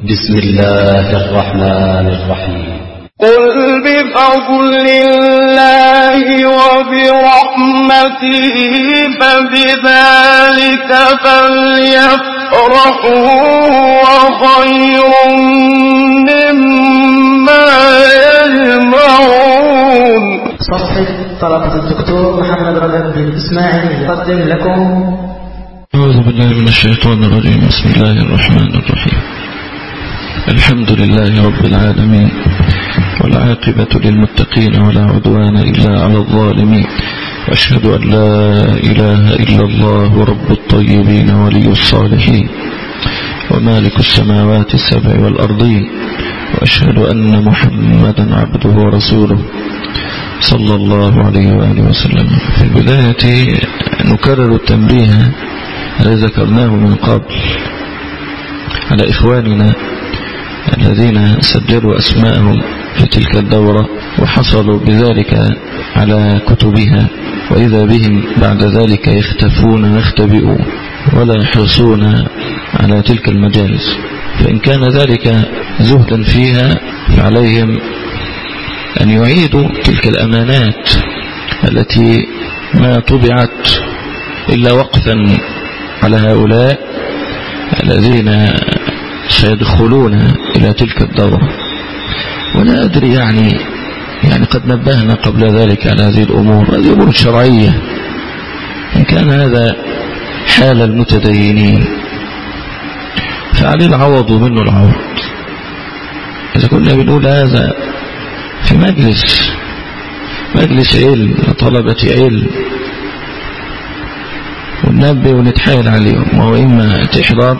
بسم الله الرحمن الرحيم. قل بفضل الله وبرحمته فبذلك فليفرحوا وخير مما يجمعون. صفحة طلبة الدكتور محمد رجب بن إسماعيل يقدم لكم. أعوذ بالله من الشيطان الرجيم. بسم الله الرحمن الرحيم. الحمد لله رب العالمين والعاقبة للمتقين ولا عدوان إلا على الظالمين. وأشهد أن لا إله إلا الله رب الطيبين ولي الصالحين ومالك السماوات السبع والأرضين. وأشهد أن محمدا عبده ورسوله صلى الله عليه وآله وسلم. في البداية نكرر التنبيه الذي ذكرناه من قبل على إخواننا. الذين سجلوا أسماءهم في تلك الدورة وحصلوا بذلك على كتبها. وإذا بهم بعد ذلك يختفون ويختبئون ولا يحرصون على تلك المجالس. فإن كان ذلك زهدا فيها فعليهم أن يعيدوا تلك الأمانات التي ما طبعت إلا وقفا على هؤلاء الذين سيدخلون إلى تلك الدورة. ولا أدري يعني يعني قد نبهنا قبل ذلك على هذه الأمور. هذه أمور شرعية. إن كان هذا حال المتدينين فعليه العوض منه العوض. إذا كنا بنقول هذا في مجلس مجلس علم وطلبة علم وننبه ونتحايل عليهم وهو إما تحضر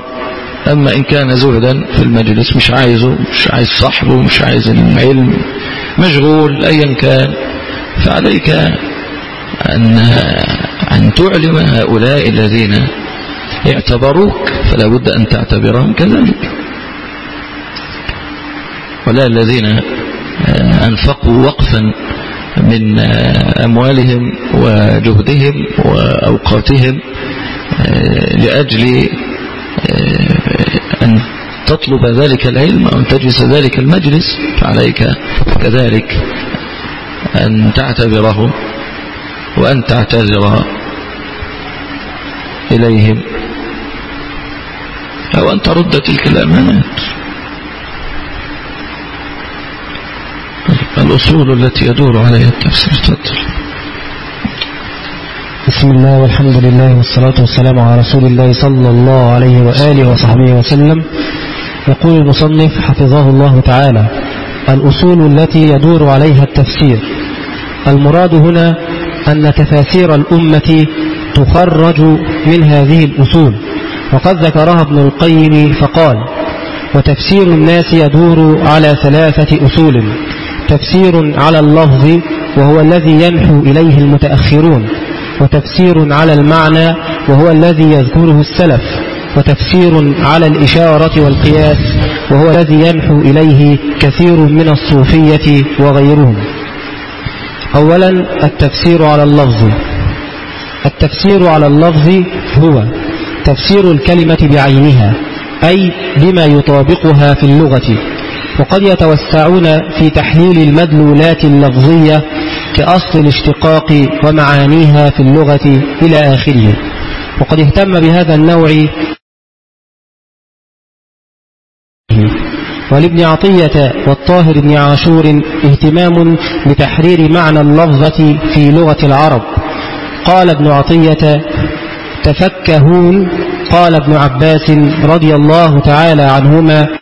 أما إن كان زهدا في المجلس مش عايزه مش عايز صاحبه مش عايز العلم مشغول أيا كان. فعليك أن, أن تعلم هؤلاء الذين اعتبروك فلا بد أن تعتبرهم كذلك. ولا الذين أنفقوا وقفا من أموالهم وجهدهم وأوقاتهم لأجل أن تطلب ذلك العلم أو أن تجلس ذلك المجلس فعليك كذلك أن تعتبرهم وأن تعتذر إليهم أو أن ترد تلك الأمانات. الأصول التي يدور عليها التفسير تفضل بسم الله والحمد لله والصلاة والسلام على رسول الله صلى الله عليه وآله وصحبه وسلم. يقول المصنف حفظه الله تعالى الأصول التي يدور عليها التفسير. المراد هنا أن تفاسير الأمة تخرج من هذه الأصول. وقد ذكرها ابن القيم فقال وتفسير الناس يدور على ثلاثة أصول. تفسير على اللفظ وهو الذي ينحو إليه المتأخرون. وتفسير على المعنى وهو الذي يذكره السلف وتفسير على الإشارة والقياس وهو الذي ينحو إليه كثير من الصوفية وغيرهم. أولا التفسير على اللفظ. التفسير على اللفظ هو تفسير الكلمة بعينها أي بما يطابقها في اللغة وقد يتوسعون في تحليل المدلولات اللفظية كأصل الاشتقاق ومعانيها في اللغة إلى آخره. وقد اهتم بهذا النوع ولابن عطية والطاهر بن عاشور اهتمام بتحرير معنى اللفظة في لغة العرب. قال ابن عطية تفكهون قال ابن عباس رضي الله تعالى عنهما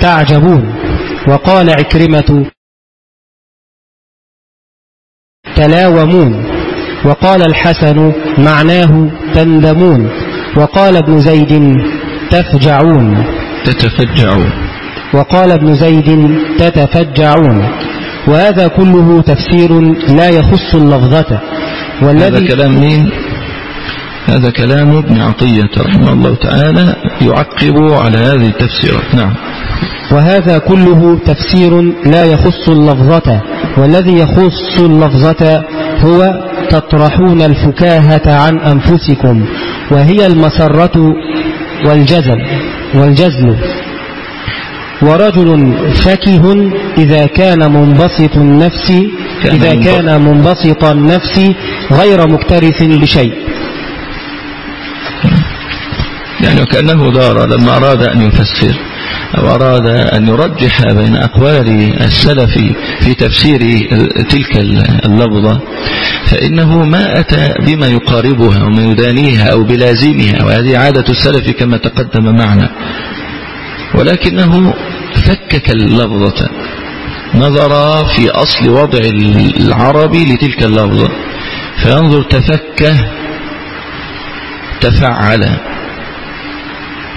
تعجبون وقال عكرمة تلاومون. وقال الحسن معناه تندمون. وقال ابن زيد تفجعون. تتفجعون. وقال ابن زيد تتفجعون. وهذا كله تفسير لا يخص اللفظة. هذا والذي كلام مين؟ هذا كلام ابن عطية رحمه الله تعالى يعقب على هذه التفسيرات. نعم. وهذا كله تفسير لا يخص اللفظة والذي يخص اللفظة هو تطرحون الفكاهة عن أنفسكم وهي المسرة والجزل والجزل ورجل فكه إذا كان منبسط النفس إذا. كان منبسط النفس غير مكترث بشيء يعني وكأنه دار لما أراد أن يفسر أو أراد أن يرجح بين أقوال السلف في تفسير تلك اللفظة فإنه ما أتى بما يقاربها وما يدانيها أو بلازمها وهذه عادة السلف كما تقدم معنا. ولكنه فكك اللفظة نظر في أصل وضع العربي لتلك اللفظة فينظر تفكه تفعل.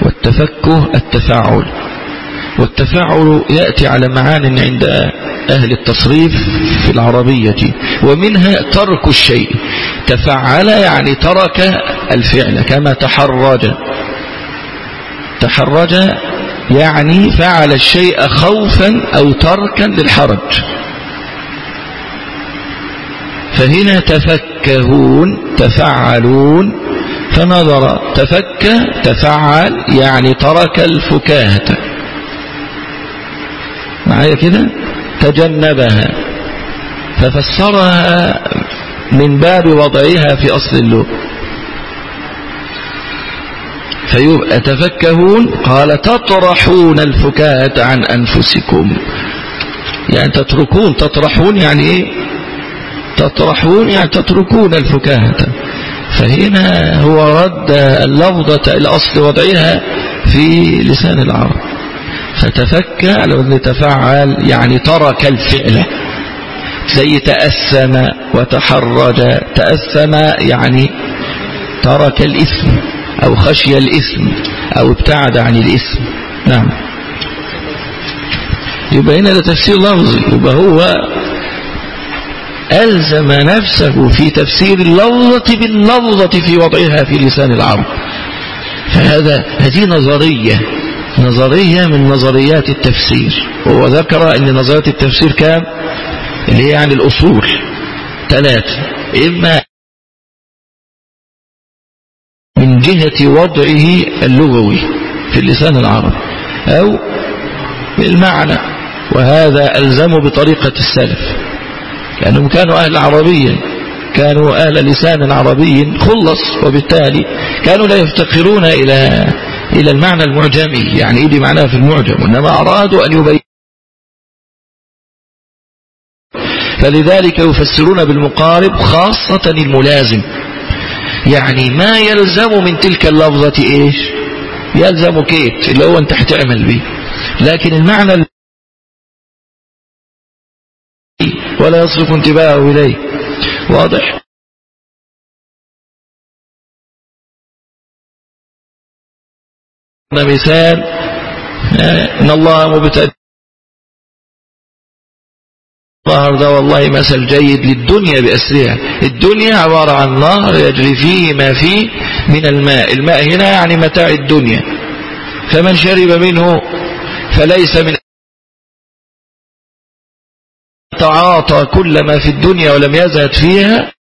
والتفكه التفاعل. والتفاعل يأتي على معان عند أهل التصريف في العربية ومنها ترك الشيء. تفعل يعني ترك الفعل كما تحرج. تحرج يعني فعل الشيء خوفا أو تركا للحرج. فهنا تفكهون تفعلون فنظر تفك تفعل يعني ترك الفكاهة. معايا كده؟ تجنبها. ففسرها من باب وضعها في أصل اللغة. فيبقى تفكهون قال تطرحون الفكاهة عن أنفسكم. يعني تتركون تطرحون يعني إيه؟ تطرحون يعني تتركون الفكاهة. فهنا هو رد اللفظة الأصل وضعها في لسان العرب. فتفكى على وزن تفعل يعني ترك الفعل. زي تأثم وتحرج. تأثم يعني ترك الإثم أو خشي الإثم أو ابتعد عن الإثم. نعم. يبقى هنا ده تفسير لفظي. يبقى هو ألزم نفسه في تفسير اللفظة باللفظة في وضعها في لسان العرب. فهذا هذه نظرية نظرية من نظريات التفسير. وهو ذكر أن نظريات التفسير كام اللي هي يعني الأصول. ثلاثة إما من جهة وضعه اللغوي في اللسان العربي أو بالمعنى. وهذا ألزم بطريقة السلف. لأنهم كانوا أهل عربية كانوا أهل لسان عربي خلص وبالتالي كانوا لا يفتقرون إلى إلى المعنى المعجمي. يعني إيه معناه في المعجم وإنما أرادوا أن يبين. فلذلك يفسرون بالمقارب خاصة الملازم. يعني ما يلزم من تلك اللفظة إيش؟ يلزم كيت اللي هو أنت هتعمل به لكن المعنى ولا يصرف انتباهه إليه. واضح؟ مثال إن الله مبتدئ. ظهر ده والله مثل جيد للدنيا بأسرها. الدنيا عبارة عن نهر يجري فيه ما فيه من الماء. الماء هنا يعني متاع الدنيا. فمن شرب منه فليس من تعاطى كل ما في الدنيا ولم يزهد فيها.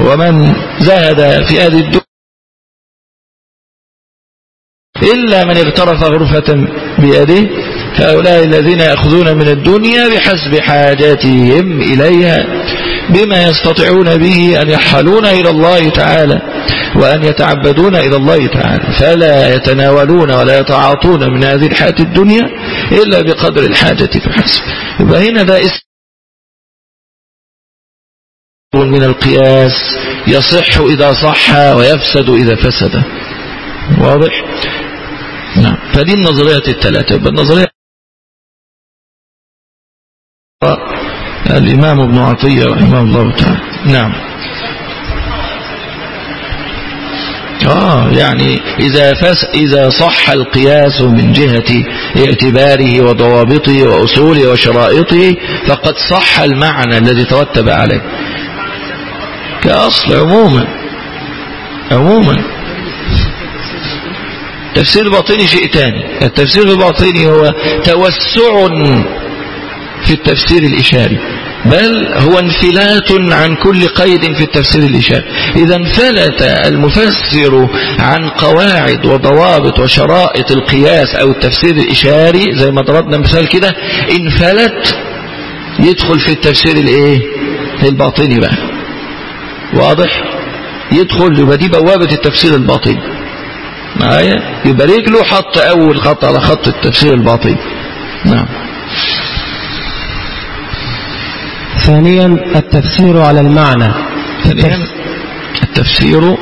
ومن زهد في هذه الدنيا إلا من اغترف غرفة بيده فهؤلاء الذين يأخذون من الدنيا بحسب حاجاتهم إليها. بما يستطيعون به أن يحلون إلى الله تعالى وأن يتعبدون إلى الله تعالى. فلا يتناولون ولا يتعاطون من هذه الحياة الدنيا إلا بقدر الحاجة فحسب يبقى هنا ده اسم من القياس يصح إذا صح ويفسد إذا فسد. واضح؟ نعم. فدي النظريات الثلاثة. النظرية الإمام ابن عطية رحمه الله تعالى. نعم. آه يعني إذا, فس إذا صح القياس من جهة اعتباره وضوابطه وأصوله وشرائطه فقد صح المعنى الذي ترتب عليه. كأصل عموما. عموما. التفسير الباطني شيء ثاني التفسير الباطني هو توسع في التفسير الإشاري بل هو انفلات عن كل قيد في التفسير الإشاري. إذا انفلت المفسر عن قواعد وضوابط وشرائط القياس أو التفسير الإشاري زي ما ضربنا مثال كده انفلت يدخل في التفسير الإيه؟ الباطني بقى. واضح؟ يدخل يبقى دي بوابة التفسير الباطني. معايا؟ يبقى رجله حط أول خط على خط التفسير الباطني. نعم. ثانيا التفسير على المعنى. التفسير.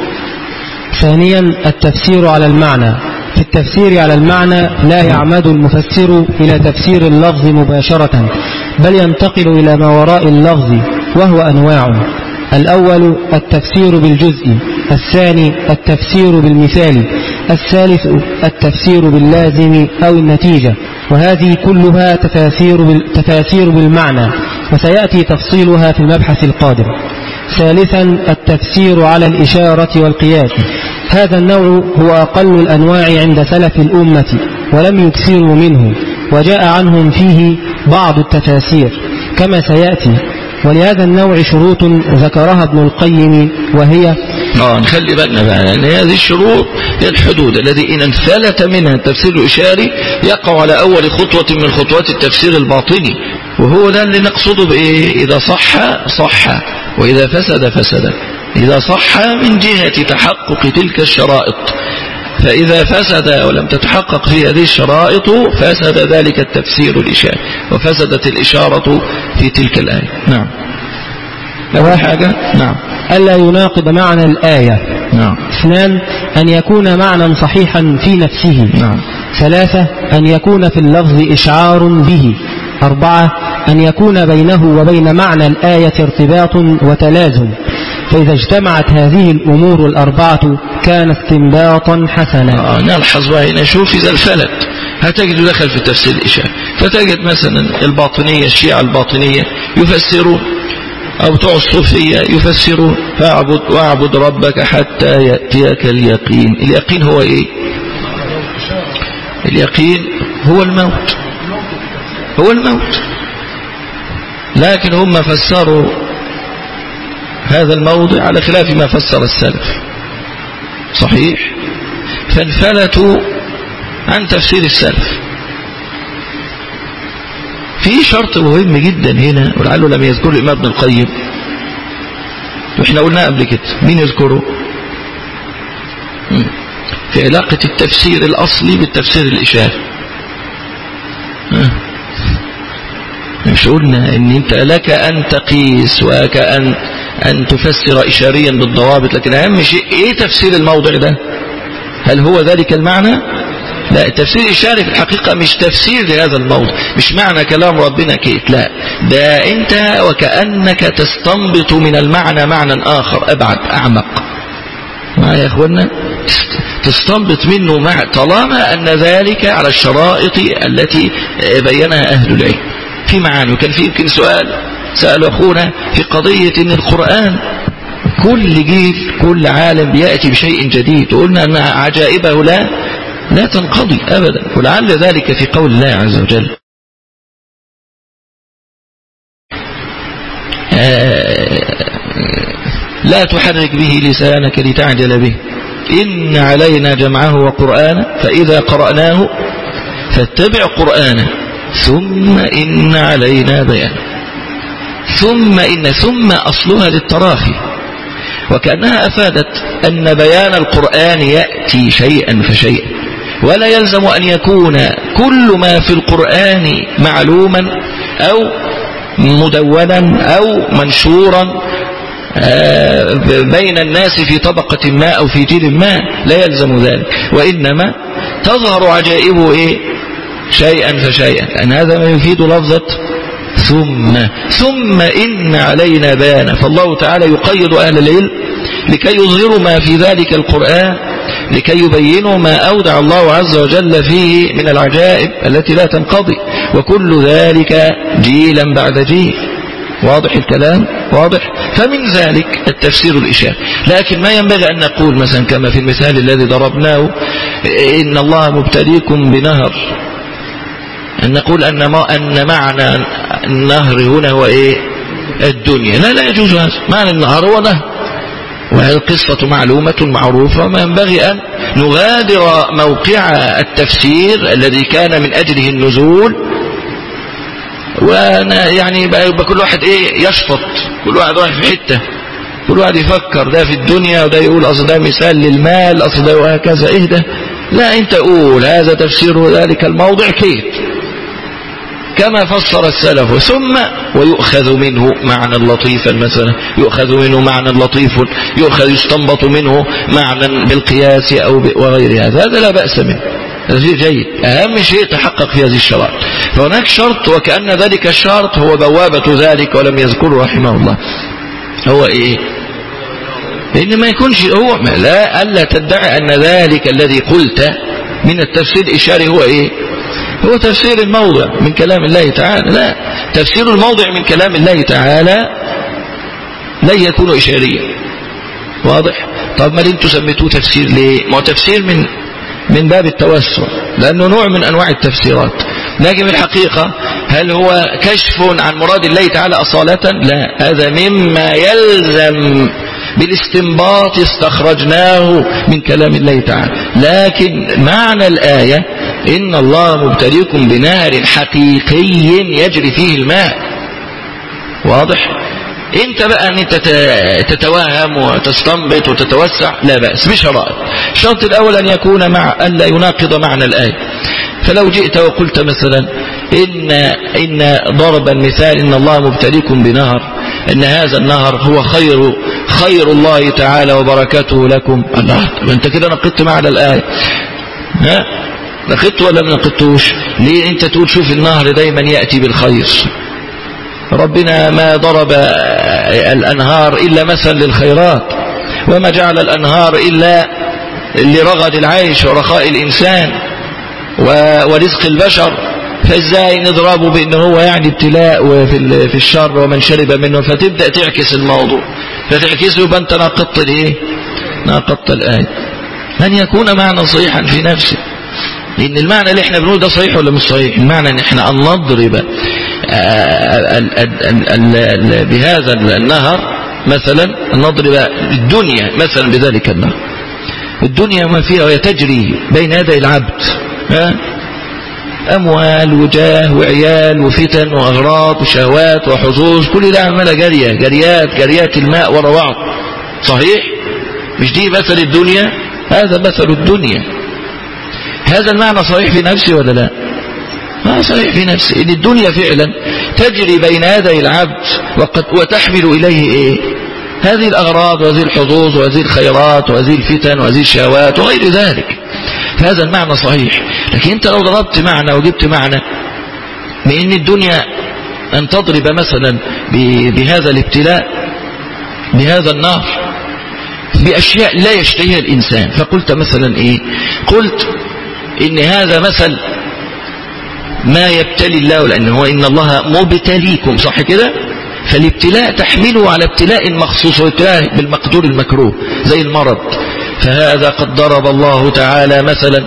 ثانيا التفسير على المعنى. في التفسير على المعنى لا يعمد المفسر إلى تفسير اللفظ مباشرة بل ينتقل إلى ما وراء اللفظ وهو أنواع. الأول التفسير بالجزء. الثاني التفسير بالمثال. الثالث التفسير باللازم أو النتيجة. وهذه كلها تفاسير, بال... تفاسير بالمعنى. وسيأتي تفصيلها في المبحث القادم. ثالثا التفسير على الإشارة والقياس. هذا النوع هو أقل الأنواع عند سلف الأمة ولم يكثروا منه وجاء عنهم فيه بعض التفاسير كما سيأتي. ولهذا النوع شروط ذكرها ابن القيم وهي آه نخلي بالنا بقى. لأن هذه الشروط هي الحدود الذي إن انفلت منها التفسير الإشاري يقع على أول خطوة من خطوات التفسير الباطني. وهو ده اللي نقصده بإيه؟ إذا صح صح. وإذا فسد فسد. إذا صح من جهة تحقق تلك الشرائط. فإذا فسد ولم تتحقق في هذه الشرائط فسد ذلك التفسير الإشاري. وفسدت الإشارة في تلك الآية. نعم. أول حاجة؟ نعم. ألا يناقض معنى الآية. نعم. اثنان أن يكون معنى صحيحا في نفسه. نعم. ثلاثة أن يكون في اللفظ إشعار به. أربعة أن يكون بينه وبين معنى الآية ارتباط وتلازم. فإذا اجتمعت هذه الأمور الأربعة كان استنباطا حسنا. آه نلحظ بقى هنا شوف إذا الفلت. هتجد دخل في التفسير الإشاري فتجد مثلا الباطنية الشيعة الباطنية يفسرون أو بتوع الصوفية يفسرون فاعبد واعبد ربك حتى يأتيك اليقين. اليقين هو إيه؟ اليقين هو الموت. هو الموت. لكن هم فسروا هذا الموضع على خلاف ما فسر السلف. صحيح؟ فانفلتوا عن تفسير السلف. في شرط مهم جدا هنا ولعله لم يذكره الإمام ابن القيم. وإحنا قلنا قبل كده مين يذكره. في علاقة التفسير الأصلي بالتفسير الإشاري. مش قلنا إن أنت لك أن تقيس ولك أن أن تفسر اشاريا بالضوابط لكن أهم شيء إيه تفسير الموضع ده؟ هل هو ذلك المعنى؟ لا التفسير الإشاري في الحقيقة مش تفسير لهذا الموضوع مش معنى كلام ربنا كيف لا. ده أنت وكأنك تستنبط من المعنى معنى آخر أبعد أعمق. معايا يا أخوانا تستنبط منه مع طالما أن ذلك على الشرائط التي بينها أهل العلم. في معاني وكان في يمكن سؤال سأل أخونا في قضية أن القرآن. كل جيل كل عالم بيأتي بشيء جديد. وقلنا أن عجائبه لا لا تنقضي أبدا. ولعل ذلك في قول الله عز وجل. لا تحرك به لسانك لتعجل به. إن علينا جمعه وقرآنه فإذا قرأناه فاتبع قرآنه. ثم إن علينا بيانه. ثم إن ثم أصلها للتراخي وكأنها أفادت أن بيان القرآن يأتي شيئا فشيئا. ولا يلزم أن يكون كل ما في القرآن معلوما أو مدونا أو منشورا بين الناس في طبقة ما أو في جيل ما لا يلزم ذلك. وإنما تظهر عجائبه إيه؟ شيئا فشيئا. لأن هذا ما يفيد لفظة ثم. ثم إن علينا بيانا فالله تعالى يقيد أهل العلم لكي يظهروا ما في ذلك القرآن لكي يبينوا ما أودع الله عز وجل فيه من العجائب التي لا تنقضي. وكل ذلك جيلا بعد جيل. واضح الكلام؟ واضح. فمن ذلك التفسير الإشاري لكن ما ينبغي أن نقول مثلا كما في المثال الذي ضربناه إن الله مبتليكم بنهر. أن نقول أن, ما أن معنى النهر هنا هو إيه؟ الدنيا. لا لا يجوز هذا. معنى النهار هو نهر. وهذه القصة معلومة معروفة وما ينبغي أن نغادر موقع التفسير الذي كان من أجله النزول. وأنا يعني يبقى كل واحد إيه يشفط كل واحد رايح في حتة كل واحد يفكر ده في الدنيا وده يقول أصل ده مثال للمال أصل ده وهكذا ده؟ لا أنت قول هذا تفسير ذلك الموضع كيف؟ كما فسر السلف. ثم ويؤخذ منه معنى لطيفا مثلا يؤخذ منه معنى لطيف يؤخذ يستنبط منه معنى بالقياس أو وغير هذا. هذا لا بأس منه. هذا شيء جيد. أهم شيء تحقق في هذه الشرائط. فهناك شرط وكأن ذلك الشرط هو بوابة ذلك ولم يذكره رحمه الله. هو إيه؟ إن ما يكونش هو لا ألا تدعي أن ذلك الذي قلت من التفسير الإشاري هو إيه؟ هو تفسير الموضع من كلام الله تعالى. لا تفسير الموضع من كلام الله تعالى لن يكون إشاريا. واضح؟ طب ما أنتوا سميتوه تفسير ليه؟ ما هو تفسير من من باب التوسع لأنه نوع من أنواع التفسيرات. لكن الحقيقة هل هو كشف عن مراد الله تعالى أصالة؟ لا هذا مما يلزم بالاستنباط استخرجناه من كلام الله تعالى. لكن معنى الآية إن الله مبتليكم بنهر حقيقي يجري فيه الماء. واضح؟ انت بقى إن أنت تتوهم وتستنبط وتتوسع لا بأس بشرائط الشرط الأول أن يكون مع الا يناقض معنى الآية. فلو جئت وقلت مثلا إن, إن ضرب المثال إن الله مبتليكم بنهر إن هذا النهر هو خير خير الله تعالى وبركاته لكم. الله أنت كده نقدت معنى الآية. ها؟ نقدت ولا ما نقدتوش؟ ليه أنت تقول شوف النهر دايما يأتي بالخير؟ ربنا ما ضرب الأنهار إلا مثل للخيرات وما جعل الأنهار إلا لرغد العيش ورخاء الإنسان ورزق البشر فإزاي نضربه بان هو يعني ابتلاء في الشر ومن شرب منه؟ فتبدأ تعكس الموضوع فتعكسه يبقى أنت ناقضت الايه ناقضت الآية. أن يكون معنى صحيحا في نفسه لأن المعنى اللي إحنا بنقول ده صحيح ولا مش صحيح؟ المعنى إن إحنا أن نضرب بهذا النهر مثلا نضرب الدنيا مثلا بذلك النهر. الدنيا ما فيها وهي تجري بين يدي العبد أموال وجاه وعيال وفتن وأغراض وشهوات وحظوظ كل ده عمالة جارية جريات جريات الماء ورا بعض. صحيح؟ مش دي مثل الدنيا؟ هذا مثل الدنيا. هذا المعنى صحيح في نفسي ولا لا؟ ما صحيح في نفسي. إن الدنيا فعلا تجري بين يدي العبد وقد وتحمل إليه إيه؟ هذه الأغراض وهذه الحظوظ وهذه الخيرات وهذه الفتن وهذه الشهوات وغير ذلك. فهذا المعنى صحيح. لكن أنت لو ضربت معنى وجبت معنى من ان الدنيا أن تضرب مثلا بهذا الابتلاء بهذا النار بأشياء لا يشتهيها الإنسان. فقلت مثلا إيه؟ قلت إن هذا مثل ما يبتلي الله لأنه إن الله مبتليكم صح كده؟ فالابتلاء تحمله على ابتلاء مخصوص وابتلاء بالمقدور المكروه زي المرض. فهذا قد ضرب الله تعالى مثلا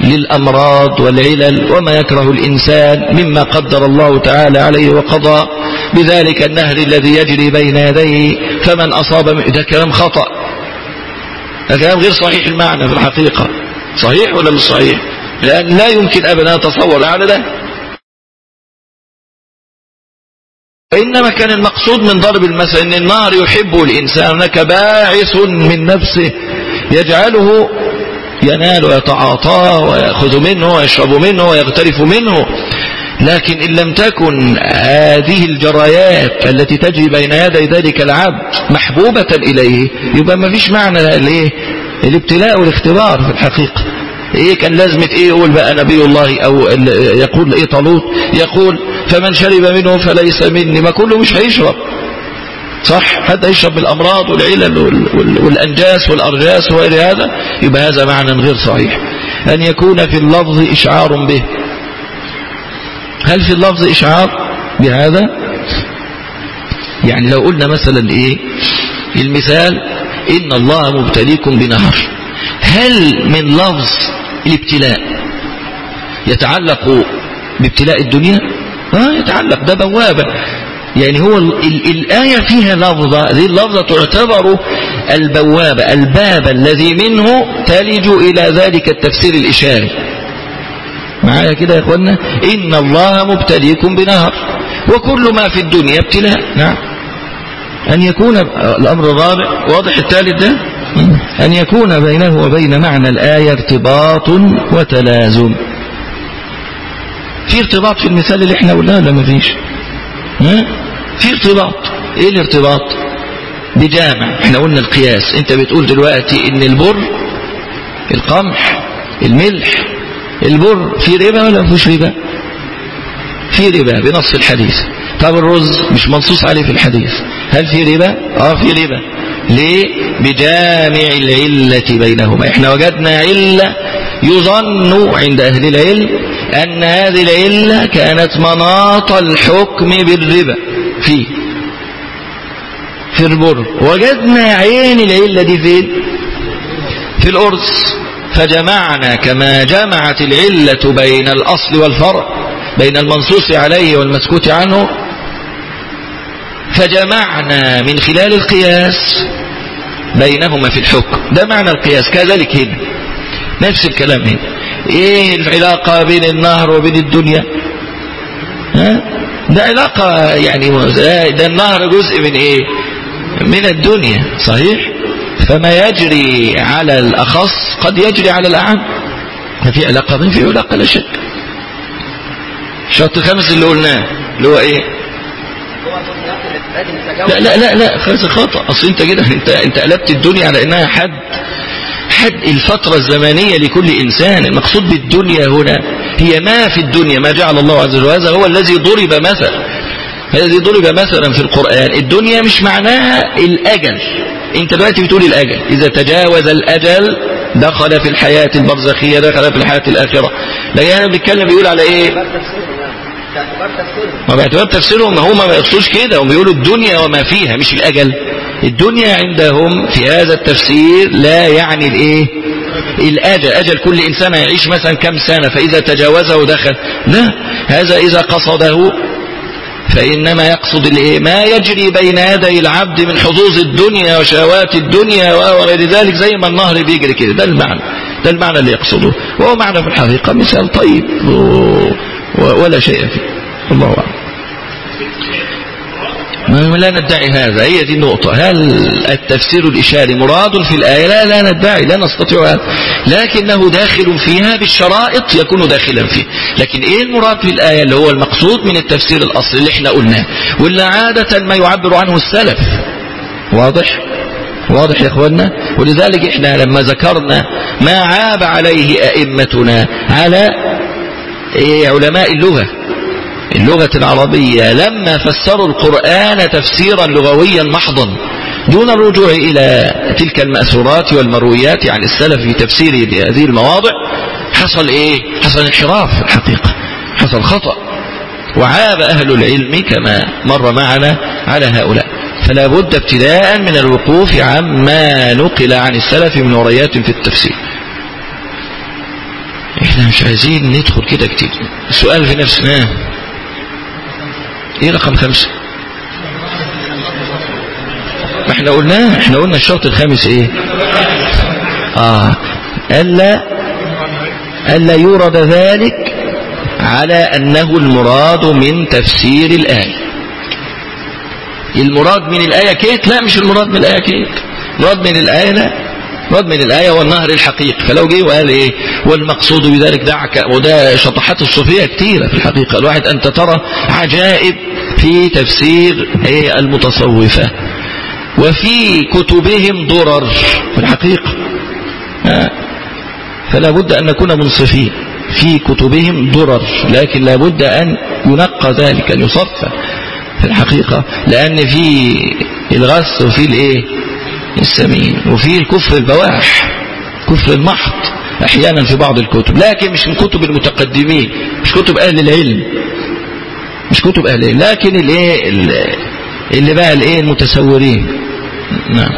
للأمراض والعلل وما يكره الإنسان مما قدر الله تعالى عليه وقضى. بذلك النهر الذي يجري بين يديه فمن أصاب ده كلام خطأ. ده كلام غير صحيح المعنى في الحقيقة. صحيح ولا مش صحيح؟ لأن لا يمكن أبدا أتصور على ده. وإنما كان المقصود من ضرب المثل أن النار يحبه الإنسان هناك باعث من نفسه يجعله ينال ويتعاطاه ويأخذ منه ويشرب منه ويغترف منه. لكن إن لم تكن هذه الجرايات التي تجري بين يدي ذلك العبد محبوبة إليه يبقى ما فيش معنى لإيه الابتلاء والاختبار في الحقيقة. إيه كان لازمة إيه يقول بقى نبي الله أو يقول إيه طالوت؟ يقول فمن شرب منه فليس مني. ما كله مش هيشرب. صح؟ حتى يشرب بالامراض والعلل والأنجاس والأرجاس وغير هذا؟ يبقى هذا معنى غير صحيح. أن يكون في اللفظ إشعار به. هل في اللفظ إشعار بهذا؟ يعني لو قلنا مثلا إيه؟ المثال إن الله مبتليكم بنهر. هل من لفظ الابتلاء يتعلق بابتلاء الدنيا؟ آه يتعلق ده بوابة. يعني هو ال ال الآية فيها لفظة هذه اللفظة تعتبر البوابة الباب الذي منه تلج إلى ذلك التفسير الإشاري. معايا كده يا اخوانا إن الله مبتليكم بنهر. وكل ما في الدنيا ابتلاء. نعم. أن يكون الأمر الرابع واضح الثالث ده؟ أن يكون بينه وبين معنى الآية ارتباط وتلازم. في ارتباط في المثال اللي إحنا قلناه ولا ما فيش؟ في ارتباط. إيه الارتباط؟ بجامع. إحنا قلنا القياس. أنت بتقول دلوقتي إن البر القمح الملح البر في ربا ولا مفيش ربا؟ في ربا بنص الحديث. طب الرز مش منصوص عليه في الحديث. هل في ربا؟ آه في ربا. ليه؟ بجامع العلة بينهما. إحنا وجدنا علة يظن عند أهل العلم أن هذه العلة كانت مناط الحكم بالربا فيه. في البر. وجدنا عين العلة دي فين؟ في الأرز. فجمعنا كما جمعت العلة بين الأصل والفرع بين المنصوص عليه والمسكوت عنه فجمعنا من خلال القياس بينهما في الحكم. ده معنى القياس. كذلك هنا. نفس الكلام هنا. إيه العلاقة بين النهر وبين الدنيا؟ ها؟ ده علاقة يعني ده النهر جزء من إيه؟ من الدنيا. صحيح؟ فما يجري على الأخص قد يجري على الأعم. ففي علاقة ما في علاقة لا شك. الشرط الخامس اللي قلناه اللي هو إيه؟ لا لا لا لا خلاص خطأ أصل أنت كده أنت أنت قلبت الدنيا على إنها حد حد الفترة الزمنية لكل إنسان. المقصود بالدنيا هنا هي ما في الدنيا ما جعل الله عز وجل. هذا هو الذي ضرب مثل الذي ضرب مثلا في القرآن. الدنيا مش معناها الأجل. أنت دلوقتي بتقول الأجل. إذا تجاوز الأجل دخل في الحياة البرزخية دخل في الحياة الآخرة. لكن أنا بنتكلم بيقول على إيه؟ ما باعتبار تفسيرهم هم ما يقصدوش كده هم بيقولوا الدنيا وما فيها مش الأجل. الدنيا عندهم في هذا التفسير لا يعني الإيه؟ الأجل. أجل كل إنسان يعيش مثلا كم سنة فإذا تجاوزه دخل. لا هذا إذا قصده فإنما يقصد الإيه؟ ما يجري بين يدي العبد من حظوظ الدنيا وشهوات الدنيا وغير ذلك زي ما النهر بيجري كده. ده المعنى ده المعنى اللي يقصده. وهو معنى في الحقيقة. مثال طيب. ولا شيء فيه. الله أعلم. لا ندعي هذا. هي دي النقطة. هل التفسير الإشاري مراد في الآية؟ لا لا ندعي لا نستطيع هذا. لكنه داخل فيها بالشرائط يكون داخلا فيه. لكن إيه المراد في الآية اللي هو المقصود من التفسير الأصلي اللي إحنا قلناه؟ واللي عادة ما يعبر عنه السلف. واضح؟ واضح يا اخوانا ولذلك إحنا لما ذكرنا ما عاب عليه أئمتنا على علماء؟ اللغة. اللغة العربية. لما فسروا القرآن تفسيرا لغويا محضا. دون الرجوع إلى تلك المأثورات والمرويات عن السلف في تفسير هذه المواضع حصل إيه؟ حصل انحراف في الحقيقة حصل خطأ. وعاب أهل العلم كما مر معنا على هؤلاء. فلا بد ابتداء من الوقوف عما نقل عن السلف من وريات في التفسير. إحنا مش عايزين ندخل كده كتير. السؤال في نفسنا إيه؟ رقم خمسة؟ ما إحنا قلنا إحنا قلنا الشرط الخامس إيه؟ آه ألا ألا يورد ذلك على أنه المراد من تفسير الآية. المراد من الآية كيت لا مش المراد من الآية كيت المراد من الآية لا. المراد من الآية والنهر الحقيقي فلو جه وقال إيه؟ والمقصود بذلك دعك وده شطحات الصوفية كتيرة في الحقيقة. الواحد أنت ترى عجائب في تفسير إيه؟ المتصوفة. وفي كتبهم ضرر في الحقيقة. فلا بد أن نكون منصفين. في كتبهم ضرر لكن لا بد أن ينقى ذلك أن يصفى في الحقيقة. لأن في الغث وفي الإيه؟ السمين وفي الكفر البواح كفر المحض أحيانا في بعض الكتب. لكن مش من كتب المتقدمين مش كتب أهل العلم. مش كتب أهل العلم لكن الايه اللي بقى الايه المتسورين. نعم.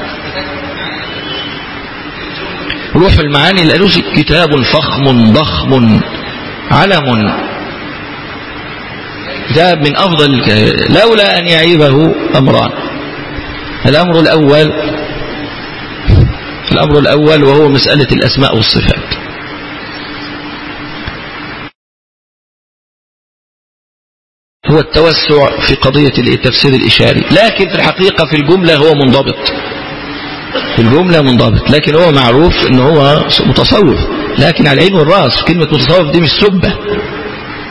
روح المعاني الألوسي كتاب فخم ضخم علم. كتاب من أفضل لولا أن يعيبه أمران. الأمر الأول الأمر الأول وهو مسألة الأسماء والصفات. هو التوسع في قضية التفسير الإشاري. لكن في الحقيقة في الجملة هو منضبط. في الجملة منضبط. لكن هو معروف إن هو متصوف. لكن على العين والرأس كلمة متصوف دي مش سبة.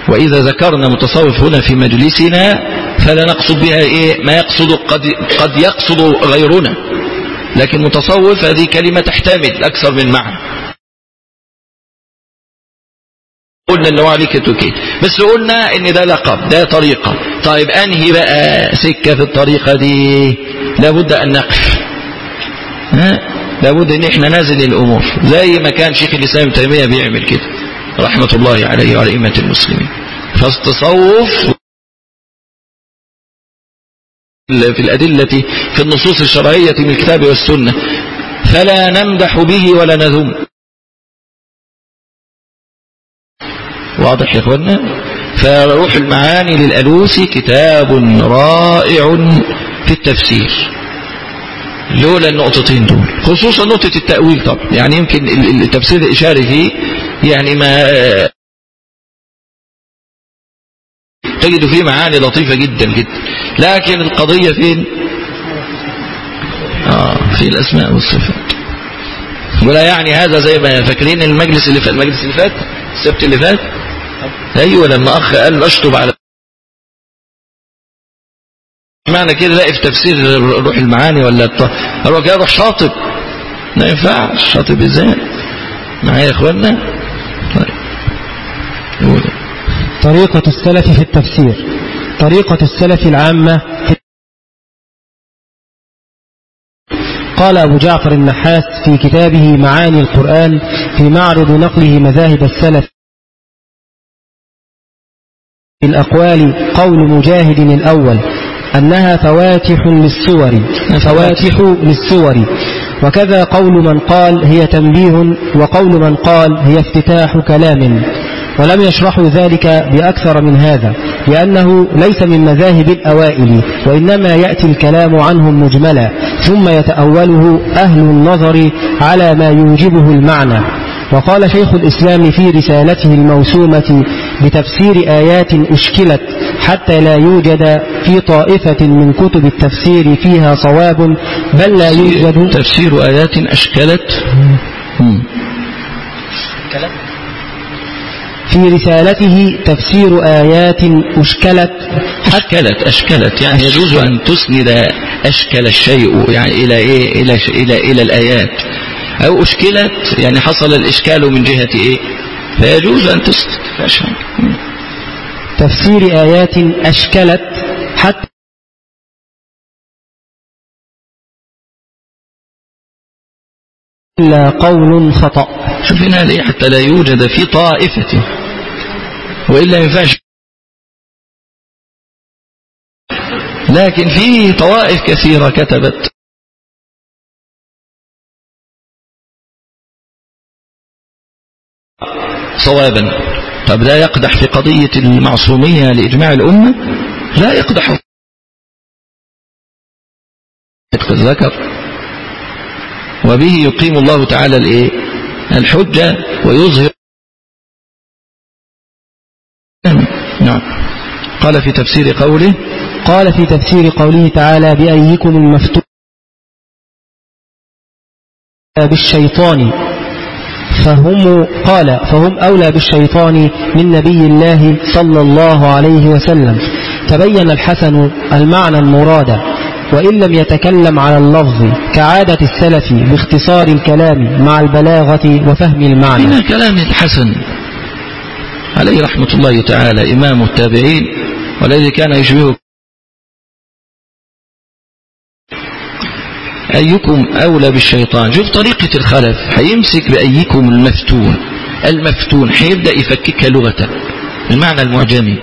وإذا ذكرنا متصوف هنا في مجلسنا فلا نقصد بها إيه؟ ما يقصد قد, قد يقصد غيرنا. لكن متصوف هذه كلمة تحتمل أكثر من معنى. قلنا إن هو عليك توكيد بس قلنا إن ده لقب ده طريقة. طيب أنهي بقى سكة في الطريقة دي؟ لابد أن نقف. ها؟ لابد إن إحنا نازل الأمور. زي ما كان شيخ الإسلام ابن تيمية بيعمل كده. رحمة الله عليه وعلى أئمة المسلمين. فالتصوف في الأدلة في النصوص الشرعية من الكتاب والسنة فلا نمدح به ولا نذم. واضح يا اخوانا فروح المعاني للألوسي كتاب رائع في التفسير. لولا النقطتين دول خصوصا نقطة التأويل طبعا يعني يمكن التفسير الإشاري فيه يعني ما تجد فيه معاني لطيفة جدا جدا. لكن القضية فين؟ آه في الأسماء والصفات. ولا يعني هذا زي ما فاكرين المجلس اللي فات المجلس اللي فات السبت اللي فات؟ أيوه لما أخ قال أشطب على معنى كده لاقي في تفسير روح المعاني ولا. أروح كده أروح شاطب. ما ينفعش شاطب إزاي؟ معايا يا اخوانا طيب. طريقة السلف في التفسير طريقة السلف العامة في قال أبو جعفر النحاس في كتابه معاني القرآن في معرض نقله مذاهب السلف. الأقوال قول مجاهد الأول أنها فواتح للسور فواتح للسور. وكذا قول من قال هي تنبيه وقول من قال هي افتتاح كلام. ولم يشرحوا ذلك بأكثر من هذا لأنه ليس من مذاهب الأوائل وإنما يأتي الكلام عنهم مجملا ثم يتأوله أهل النظر على ما يوجبه المعنى. وقال شيخ الإسلام في رسالته الموسومة بتفسير آيات أشكلت حتى لا يوجد في طائفة من كتب التفسير فيها صواب بل لا يوجد تفسير آيات أشكلت. في رسالته تفسير آيات أشكلت. أشكلت أشكلت. يعني يجوز أن تسند أشكل الشيء يعني إلى إيه؟ إلى إلى إلى الآيات. أو أشكلت يعني حصل الإشكال من جهة إيه؟ فيجوز أن تسند. تفسير آيات أشكلت حتى إلا قول خطأ. شوف هنا ليه؟ حتى لا يوجد في طائفة وإلا ينفعش. لكن في طوائف كثيرة كتبت. صوابا. طب لا يقدح في قضية المعصومية لإجماع الأمة؟ لا يقدح. قد ذكر وبه يقيم الله تعالى الحجة ويظهر نعم قال في تفسير قوله قال في تفسير قوله تعالى بأيكم المفتون بالشيطان فهم قال فهم أولى بالشيطان من نبي الله صلى الله عليه وسلم تبين الحسن المعنى المراد وإن لم يتكلم على اللفظ كعادة السلف باختصار الكلام مع البلاغة وفهم المعنى من كلام الحسن عليه رحمة الله تعالى إمام التابعين والذي كان يشبه أيكم أولى بالشيطان؟ شوف طريقة الخلف. هيمسك بأيكم المفتون. المفتون هيبدأ يفككها لغة المعنى المعجمي.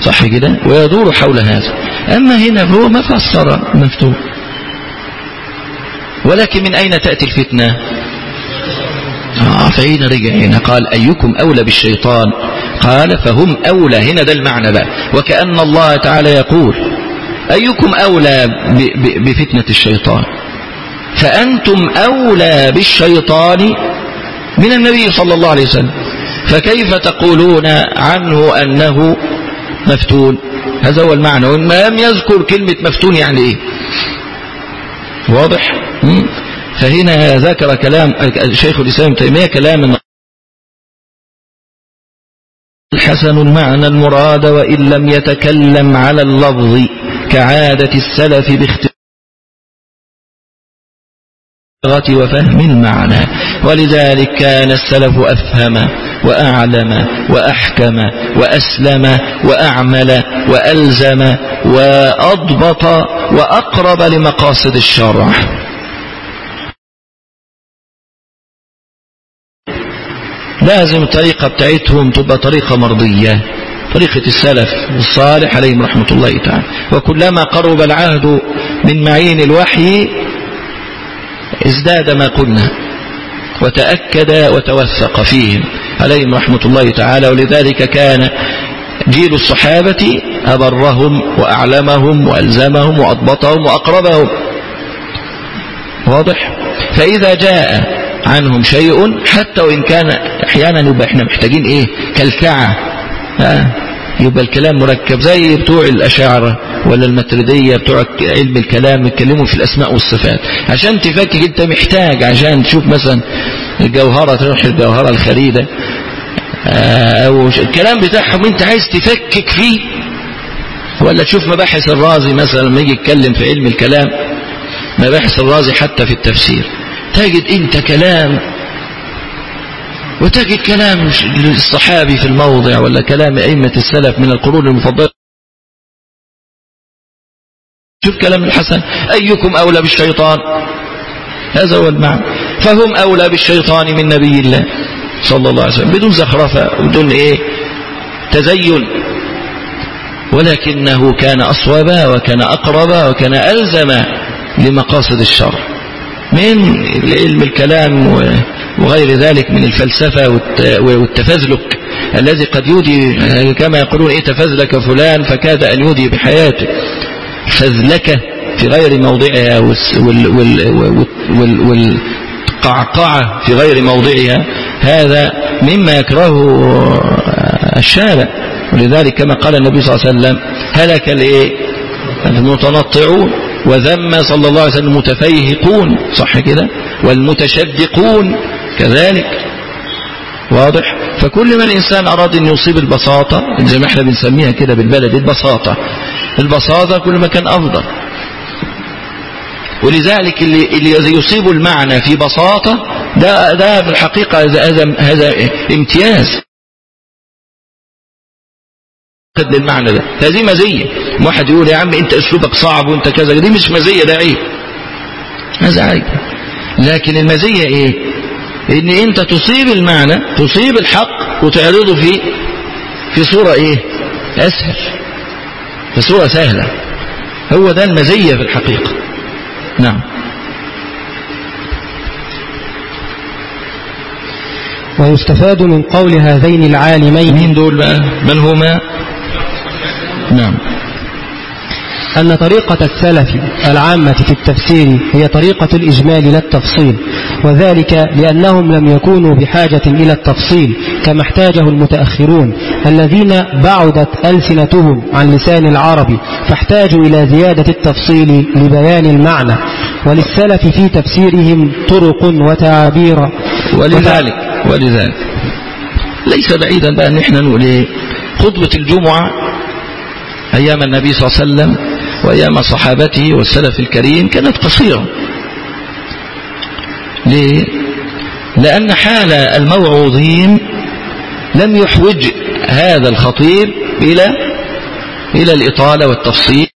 صح كده؟ ويدور حول هذا. أما هنا فهو ما فسر مفتون. ولكن من أين تأتي الفتنة؟ آه فأين رجع هنا قال أيكم أولى بالشيطان؟ قال فهم أولى. هنا ده المعنى بقى. وكأن الله تعالى يقول أيكم أولى بفتنة الشيطان؟ فأنتم أولى بالشيطان من النبي صلى الله عليه وسلم. فكيف تقولون عنه أنه مفتون؟ هذا هو المعنى. وما لم يذكر كلمة مفتون يعني إيه؟ واضح؟ فهنا ذكر كلام شيخ الإسلام تيمية كلام الحسن المعنى المراد وإن لم يتكلم على اللفظ كعادة السلف باختلاف وفهم المعنى. ولذلك كان السلف أفهم وأعلم وأحكم وأسلم وأعمل وألزم وأضبط وأقرب لمقاصد الشرع. لازم الطريقة بتاعتهم تبقى طريقة مرضية. طريقة السلف الصالح عليهم رحمة الله تعالى. وكلما قرب العهد من معين الوحي ازداد ما قلنا وتأكد وتوثق فيهم عليهم رحمة الله تعالى. ولذلك كان جيل الصحابة أبرهم وأعلمهم وألزمهم وأضبطهم وأقربهم. واضح؟ فإذا جاء عنهم شيء حتى وإن كان أحيانا يبقى إحنا محتاجين إيه؟ كالكعة ها يبقى الكلام مركب زي بتوع الأشاعرة ولا المتردية بتوع علم الكلام يتكلموا في الأسماء والصفات. عشان تفكك أنت محتاج عشان تشوف مثلا الجوهرة تروح الجوهرة الخريدة. أو الكلام بتاعهم أنت عايز تفكك فيه. ولا تشوف مباحث الرازي مثلا لما يجي يتكلم في علم الكلام مباحث الرازي حتى في التفسير. تجد أنت كلام وتجد كلام الصحابي في الموضع ولا كلام أئمة السلف من القرون المفضلة. شوف كلام الحسن. أيكم أولى بالشيطان؟ هذا هو المعنى. فهم أولى بالشيطان من نبي الله صلى الله عليه وسلم. بدون زخرفة بدون إيه؟ تزين. ولكنه كان أصوبا وكان أقربا وكان ألزم لمقاصد الشرع. من علم الكلام وغير ذلك من الفلسفة والتفزلك الذي قد يودي كما يقولون إيه تفزلك فلان فكاد أن يودي بحياته. فزلكة في غير موضعها والقعقعة في غير موضعها. هذا مما يكرهه الشارع. ولذلك كما قال النبي صلى الله عليه وسلم هلك الايه المتنطعون. وذم صلى الله عليه وسلم المتفيهقون صح كده؟ والمتشدقون كذلك. واضح؟ فكل ما الإنسان أراد أن يصيب البساطة زي ما إحنا بنسميها كده بالبلد البساطة. البساطة كل ما كان أفضل. ولذلك اللي, اللي يصيب المعنى في بساطة ده, ده في الحقيقة هذا, هذا امتياز. للمعنى ده. هذه مزية. واحد يقول يا عم انت اسلوبك صعب وانت كذا دي مش مزية ده عيب. هذا عيب لكن المزية إيه؟ ان انت تصيب المعنى تصيب الحق وتعرضه في في صورة إيه؟ أسهل. في صورة سهلة. هو ده المزية في الحقيقة. نعم. ويستفاد من قول هذين العالمين. مين دول بقى؟ من هما؟ نعم. أن طريقة السلف العامة في التفسير هي طريقة الإجمال لا التفصيل وذلك لأنهم لم يكونوا بحاجة إلى التفصيل كما احتاجه المتأخرون الذين بعدت ألسنتهم عن لسان العرب فاحتاجوا إلى زيادة التفصيل لبيان المعنى. وللسلف في تفسيرهم طرق وتعابير. ولذلك ولذلك. ليس بعيدا ان إحنا نقول خطبة الجمعة أيام النبي صلى الله عليه وسلم وأيام صحابته والسلف الكريم كانت قصيرة. ليه؟ لأن حال الموعوظين لم يحوج هذا الخطيب إلى إلى الإطالة والتفصيل.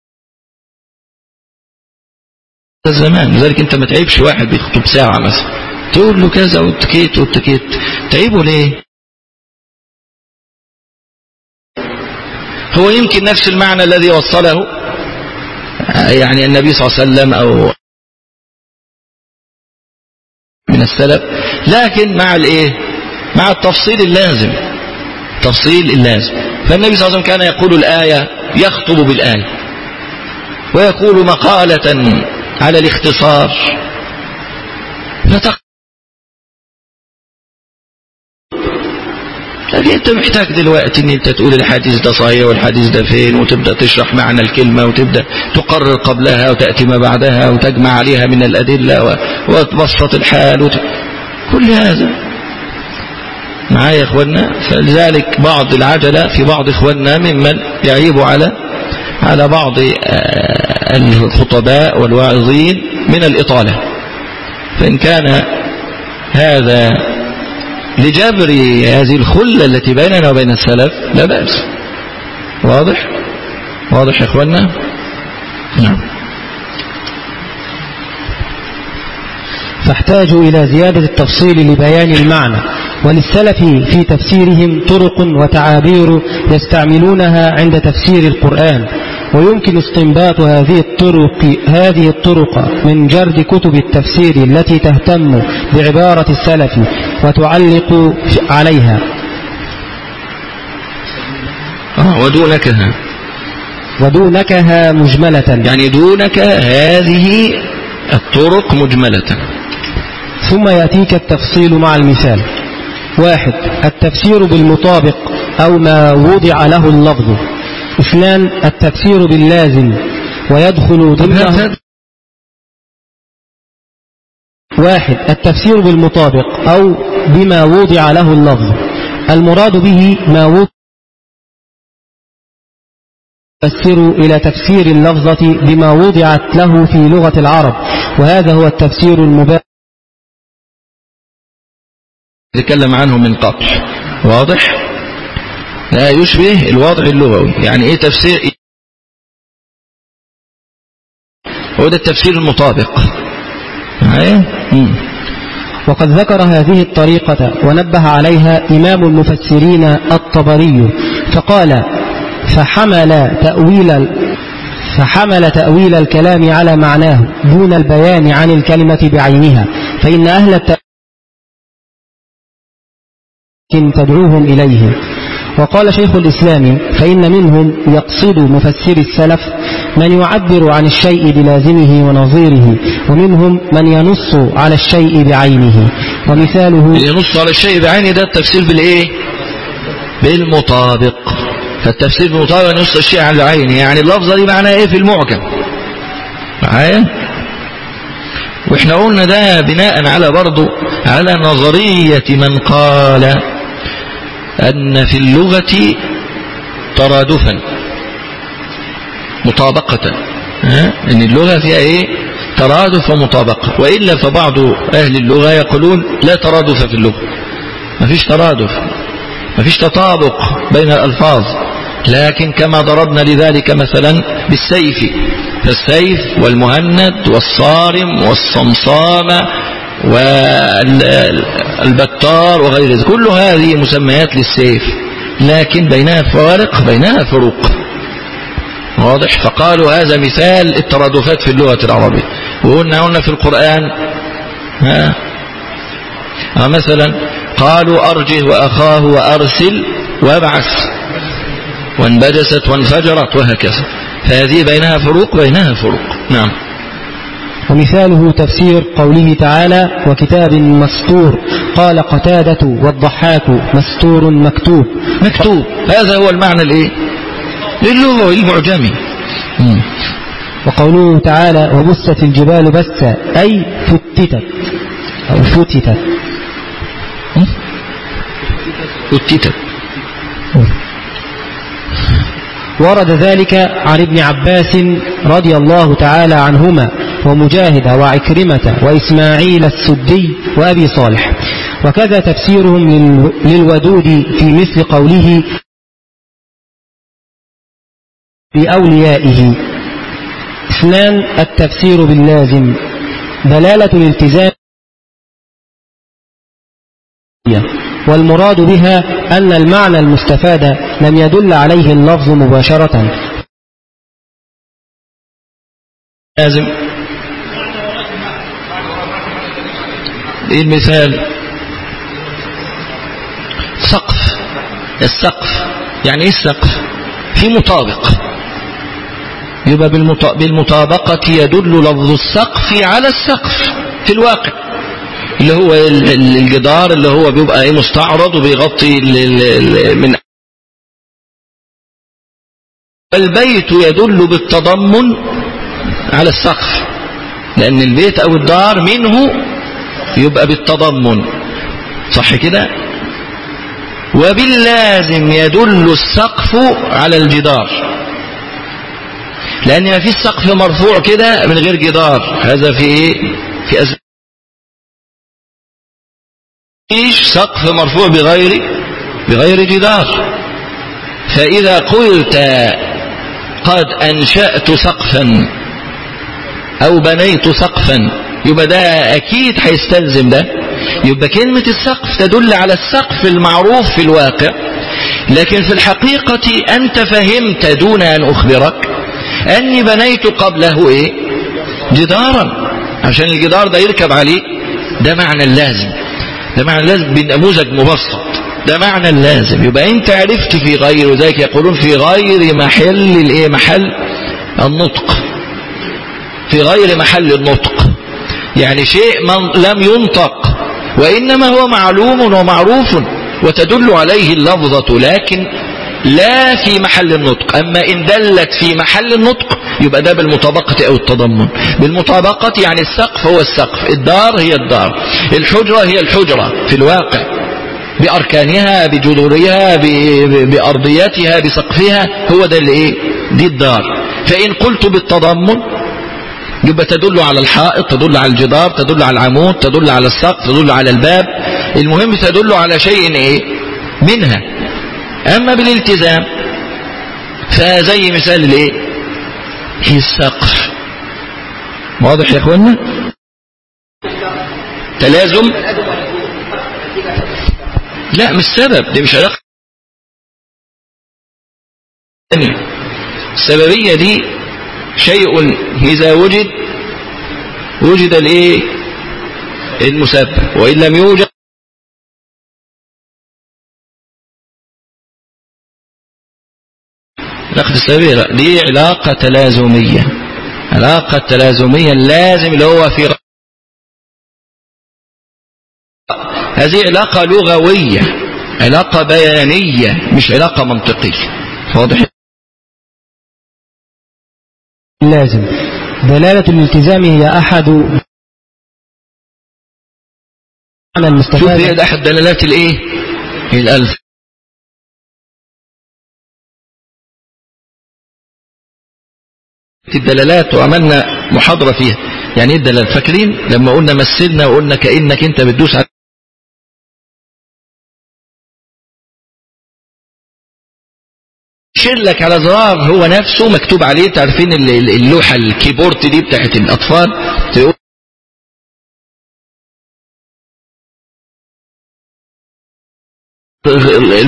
الزمان لذلك أنت ما تعيبش واحد بيخطب ساعة مثلا. تقول له كذا واتكيت واتكيت. تعيبه ليه؟ هو يمكن نفس المعنى الذي وصله. يعني النبي صلى الله عليه وسلم أو من السلف لكن مع الإيه؟ مع التفصيل اللازم تفصيل اللازم. فالنبي صلى الله عليه وسلم كان يقول الآية يخطب بالآية ويقول مقالة على الاختصار. فتق لكن انت محتاج دلوقتي إن أنت تقول الحديث ده صحيح والحديث ده فين وتبدأ تشرح معنى الكلمة وتبدأ تقرر قبلها وتأتي ما بعدها وتجمع عليها من الأدلة و- وتبسط الحال وت... كل هذا. معايا يا اخوانا فلذلك بعض العجلة في بعض إخواننا ممن يعيب على على بعض آه، الخطباء والواعظين من الإطالة. فإن كان هذا لجبر هذه الخلة التي بيننا وبين السلف لا بأس. واضح؟ واضح يا اخوانا نعم. فاحتاجوا إلى زيادة التفصيل لبيان المعنى وللسلف في تفسيرهم طرق وتعابير يستعملونها عند تفسير القرآن. ويمكن استنباط هذه الطرق هذه الطرق من جرد كتب التفسير التي تهتم بعبارة السلف وتعلق عليها. آه ودونك ها ودونكها مجملة. يعني دونك هذه الطرق مجملة. ثم يأتيك التفصيل مع المثال. واحد التفسير بالمطابق أو ما وضع له اللفظ. اثنان التفسير باللازم ويدخل ضمنه هذا واحد التفسير بالمطابق أو بما وضع له اللفظ. المراد به ما وضع يفسر إلى تفسير اللفظة بما وضعت له في لغة العرب. وهذا هو التفسير المباشر نتكلم عنه من قبل. واضح؟ لا يشبه الوضع اللغوي. يعني إيه تفسير؟ هو ده التفسير المطابق. وقد ذكر هذه الطريقة ونبه عليها إمام المفسرين الطبري فقال فحمل تأويل فحمل تأويل الكلام على معناه دون البيان عن الكلمة بعينها فإن أهل التأويل تدعوهم إليه. وقال شيخ الإسلام فإن منهم يقصد مفسر السلف من يعبر عن الشيء بلازمه ونظيره ومنهم من ينص على الشيء بعينه. ومثاله ينص على الشيء بعينه ده التفسير بالإيه؟ بالمطابق. فالتفسير بالمطابق ينص الشيء على عينه يعني اللفظة دي معناها إيه في المعجم؟ معايا؟ وإحنا قلنا ده بناء على برضه على نظرية من قال أن في اللغة ترادفا مطابقة. ها؟ إن اللغة فيها إيه؟ ترادف ومطابقة. والا فبعض أهل اللغة يقولون لا ترادف في اللغة. مفيش ترادف مفيش تطابق بين الألفاظ. لكن كما ضربنا لذلك مثلا بالسيف. فالسيف والمهند والصارم والصمصامة والبتار وغير ذلك. كل هذه مسميات للسيف لكن بينها فوارق بينها فروق. واضح؟ فقالوا هذا مثال الترادفات في اللغة العربية. وقلنا قلنا في القرآن ها؟ مثلا قالوا أرجه وأخاه وأرسل وابعث. وانبجست وانفجرت وهكذا. فهذه بينها فروق بينها فروق. نعم. ومثاله تفسير قوله تعالى وكتاب مستور. قال قتادة والضحاك مستور مكتوب. مكتوب. هذا هو المعنى الإيه؟ للغة المعجمي. وقوله تعالى وبست الجبال بسا أي فتتت. أو فتتت. أتتت ورد ذلك عن ابن عباس رضي الله تعالى عنهما. ومجاهد وعكرمة وإسماعيل السدي وأبي صالح. وكذا تفسيرهم لل- للودود في مثل قوله بأوليائه. اثنان التفسير باللازم. دلالة الالتزام والمراد بها أن المعنى المستفاد لم يدل عليه اللفظ مباشرة. لازم. إيه المثال؟ سقف. السقف. يعني إيه السقف؟ في مطابق. يبقى بالمط- بالمطابقة يدل لفظ السقف على السقف في الواقع. اللي هو ال- ال- الجدار اللي هو بيبقى إيه مستعرض وبيغطي من البيت يدل بالتضمن على السقف. لأن البيت أو الدار منه يبقى بالتضمن. صح كده؟ وباللازم يدل السقف على الجدار. لأن ما فيش سقف مرفوع كده من غير جدار. هذا في إيه؟ في أز... فيش سقف مرفوع بغير بغير جدار. فإذا قلت قد أنشأت سقفا أو بنيت سقفا يبقى ده أكيد هيستلزم ده. يبقى كلمة السقف تدل على السقف المعروف في الواقع. لكن في الحقيقة أنت فهمت دون أن أخبرك أني بنيت قبله إيه؟ جدارا. عشان الجدار ده يركب عليه ده معنى اللازم. ده معنى اللازم بنموذج مبسط. ده معنى اللازم. يبقى أنت عرفت في غير ذلك يقولون في غير محل الإيه؟ محل النطق. في غير محل النطق. يعني شيء من لم ينطق وإنما هو معلوم ومعروف وتدل عليه اللفظة لكن لا في محل النطق. أما إن دلت في محل النطق يبقى ده بالمطابقة أو التضمن. بالمطابقة يعني السقف هو السقف الدار هي الدار الحجرة هي الحجرة في الواقع بأركانها بجذورها ب- بأرضيتها بسقفها هو ده اللي إيه دي الدار. فإن قلت بالتضمن يبقى تدل على الحائط تدل على الجدار تدل على العمود تدل على السقف تدل على الباب. المهم تدل على شيء إيه؟ منها. أما بالالتزام فزي مثال الإيه؟ السقف. واضح يا اخوانا تلازم؟ لا مش سبب دي مش علاقة. السببية دي شيء. إذا وجد وجد الايه المسبب. وإن لم يوجد علاقة السببية لا دي علاقة تلازمية. علاقة تلازمية لازم اللي هو في هذه علاقة لغوية علاقة بيانية مش علاقة منطقية. واضح؟ لازم. دلالة الالتزام هي أحد معنى شوف المستفاد ده أحد دلالات الإيه؟ الألف. الدلالات وعملنا محاضرة فيها. يعني إيه الدلالات فاكرين لما قلنا مثلنا وقلنا كأنك أنت بتدوس على شلك على زرار هو نفسه مكتوب عليه تعرفين ال- ال- اللوحة الكيبورد دي بتاعت الأطفال؟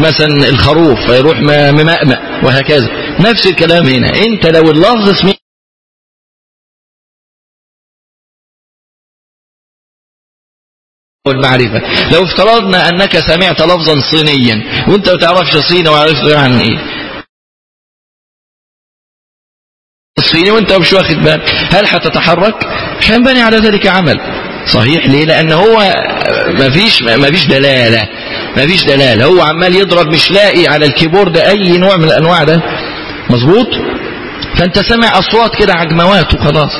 مثلا الخروف فيروح ممأمأ وهكذا. نفس الكلام هنا. أنت لو اللفظ اسمه والمعرفة. لو افترضنا أنك سمعت لفظا صينيا وأنت ما تعرفش صيني وعرفت عن إيه. الصيني وانت مش واخد بالك هل هتتحرك مش هينبني على ذلك عمل. صحيح ليه؟ لأن هو مفيش مفيش دلالة. مفيش دلالة. هو عمال يضرب مش لاقي على ال keyboard أي نوع من الأنواع ده. مظبوط؟ فأنت سامع أصوات كده عجموات وخلاص.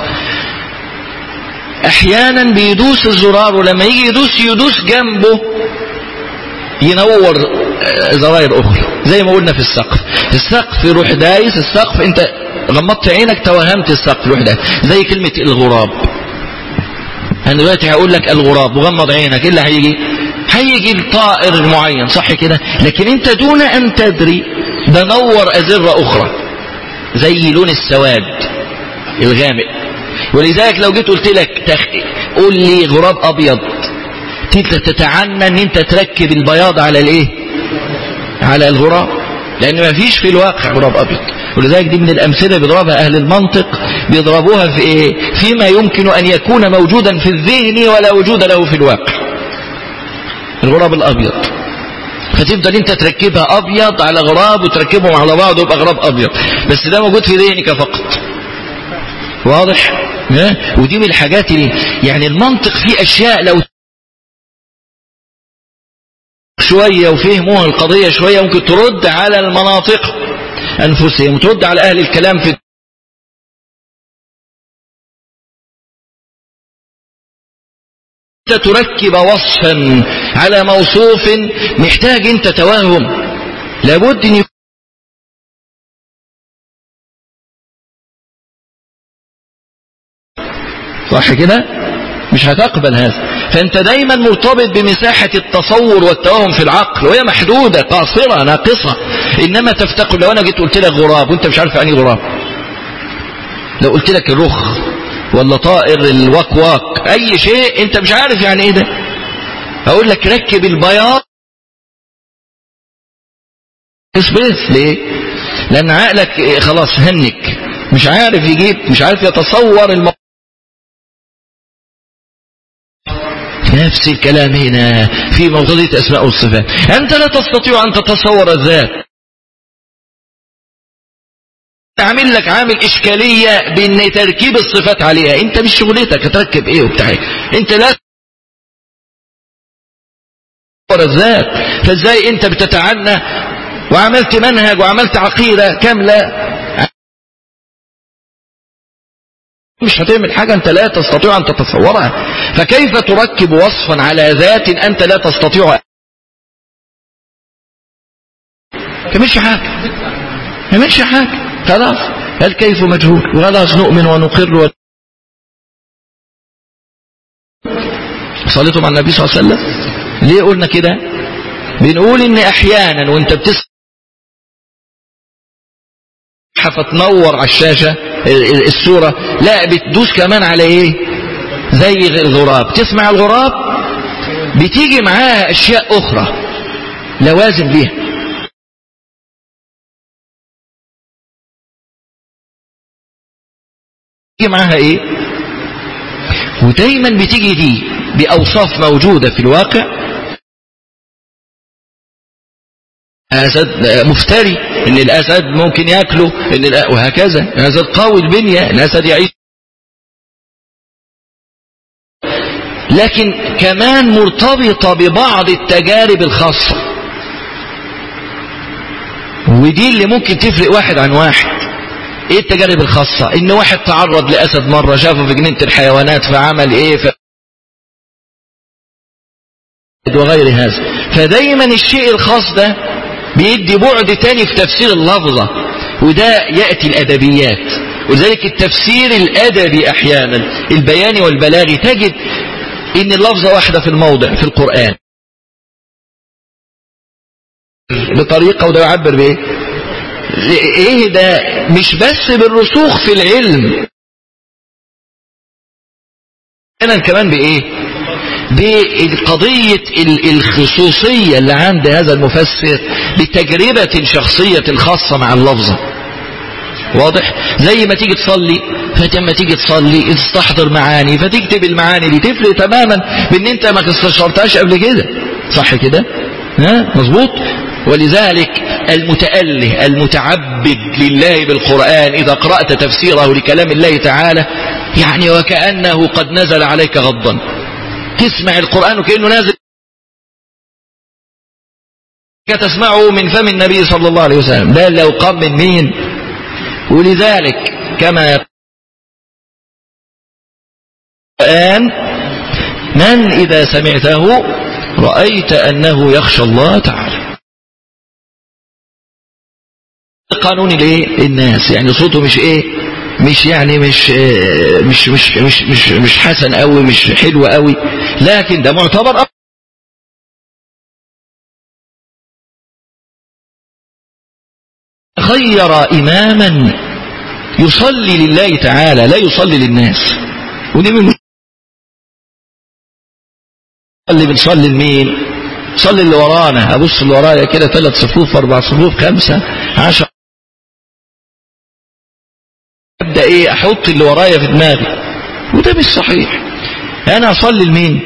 أحيانا بيدوس الزرار ولما يجي يدوس يدوس جنبه. ينور آه، زراير أخرى. زي ما قلنا في السقف. السقف يروح دايس السقف أنت غمضت عينك توهمت السقف دايس زي كلمة الغراب. أنا دلوقتي هقول لك الغراب وغمض عينك إيه اللي هيجي؟ هيجي الطائر معين صح كده؟ لكن أنت دون أن تدري ده نور ازرة أخرى. زي لون السواد الغامق. ولذلك لو جيت قلت لك تخ... قول لي غراب انت تتعنى إن أنت تركب البياض على الإيه؟ على الغراب. لأن ما فيش في الواقع غراب أبيض. ولذلك دي من الأمثلة بيضربها أهل المنطق بيضربوها في إيه؟ فيما يمكن أن يكون موجودا في الذهن ولا وجود له في الواقع. الغراب الأبيض. فتفضل أنت تركبها أبيض على غراب وتركبهم على بعض ويبقى غراب أبيض. بس ده موجود في ذهنك فقط. واضح؟ ودي من الحاجات اللي يعني المنطق فيه أشياء لو شوية وفهموها القضية شوية ممكن ترد على المناطق أنفسهم وترد على أهل الكلام في تركب وصفا على موصوف محتاج أنت توهم. لابد أن صح كده؟ مش هتقبل هذا. فأنت دايما مرتبط بمساحة التصور والتوهم في العقل وهي محدودة قاصرة ناقصة. إنما تفتقر لو أنا جيت قلت لك غراب وأنت مش عارف يعني غراب. لو قلت لك الرخ ولا طائر الوكواك أي شيء أنت مش عارف يعني إيه ده. أقول لك ركب البياض. اثبت ليه؟ لأن عقلك خلاص هنك. مش عارف يجيب مش عارف يتصور الموضوع. نفس الكلام هنا في موضوعية أسماء والصفات أنت لا تستطيع أن تتصور الذات. عامل لك عامل إشكالية بأن تركيب الصفات عليها. أنت مش شغلتك هتركب إيه وبتاع. أنت لا تتصور الذات. فإزاي أنت بتتعنى؟ وعملت منهج وعملت عقيدة كاملة. مش هتعمل حاجة أنت لا تستطيع أن تتصورها. فكيف تركب وصفا على ذات أنت لا تستطيع كمش حاجة. كمش حاجة. خلاص. هل كيف مجهول. وخلاص نؤمن ونقر و... صليتم على النبي صلى الله عليه وسلم؟ ليه قلنا كده؟ بنقول إن أحيانا وأنت بتسمع فتنور على الشاشة الصورة لا بتدوس كمان على إيه؟ زي الغراب. تسمع الغراب؟ بتيجي معاها أشياء أخرى لوازم ليها. بتيجي معاها إيه؟ ودايما بتيجي دي بأوصاف موجودة في الواقع. أسد مفتري إن الأسد ممكن يأكله إن وهكذا. الأسد قوي البنية الأسد يعيش. لكن كمان مرتبطة ببعض التجارب الخاصة. ودي اللي ممكن تفرق واحد عن واحد. إيه التجارب الخاصة؟ إن واحد تعرض لأسد مرة شافه في جنينة الحيوانات فعمل إيه ف... وغير هذا. فدايما الشيء الخاص ده بيدي بعد تاني في تفسير اللفظة وده يأتي الأدبيات. ولذلك التفسير الأدبي أحيانا البياني والبلاغي تجد إن اللفظة واحدة في الموضع في القرآن. بطريقة وده يعبر بإيه؟ إيه ده؟ مش بس بالرسوخ في العلم. كمان بإيه؟ بقضية الخصوصية اللي عند هذا المفسر بتجربة شخصية خاصة مع اللفظة واضح؟ زي ما تيجي تصلي فلما تيجي تصلي تستحضر معاني فتكتب المعاني دي تفرق تماما بإن أنت ما استشعرتهاش قبل كده. صح كده؟ ها؟ مظبوط؟ ولذلك المتأله المتعبد لله بالقرآن إذا قرأت تفسيره لكلام الله تعالى يعني وكأنه قد نزل عليك غضا. تسمع القرآن وكأنه نازل. تسمعه من فم النبي صلى الله عليه وسلم. ده لو قام من مين؟ ولذلك كما الآن من إذا سمعته رأيت أنه يخشى الله تعالى. قانون الايه الناس يعني صوته مش إيه؟ مش يعني مش مش مش مش مش, مش حسن قوي مش حلو قوي لكن ده معتبر خير إماما يصلي لله تعالى لا يصلي للناس. ودي من اللي بنصلي لمين؟ صلي اللي ورانا. أبص اللي ورايا كده ثلاث صفوف أربع صفوف خمسة عشر إيه؟ أحط اللي ورايا في دماغي. وده مش صحيح. أنا أصلي لمين؟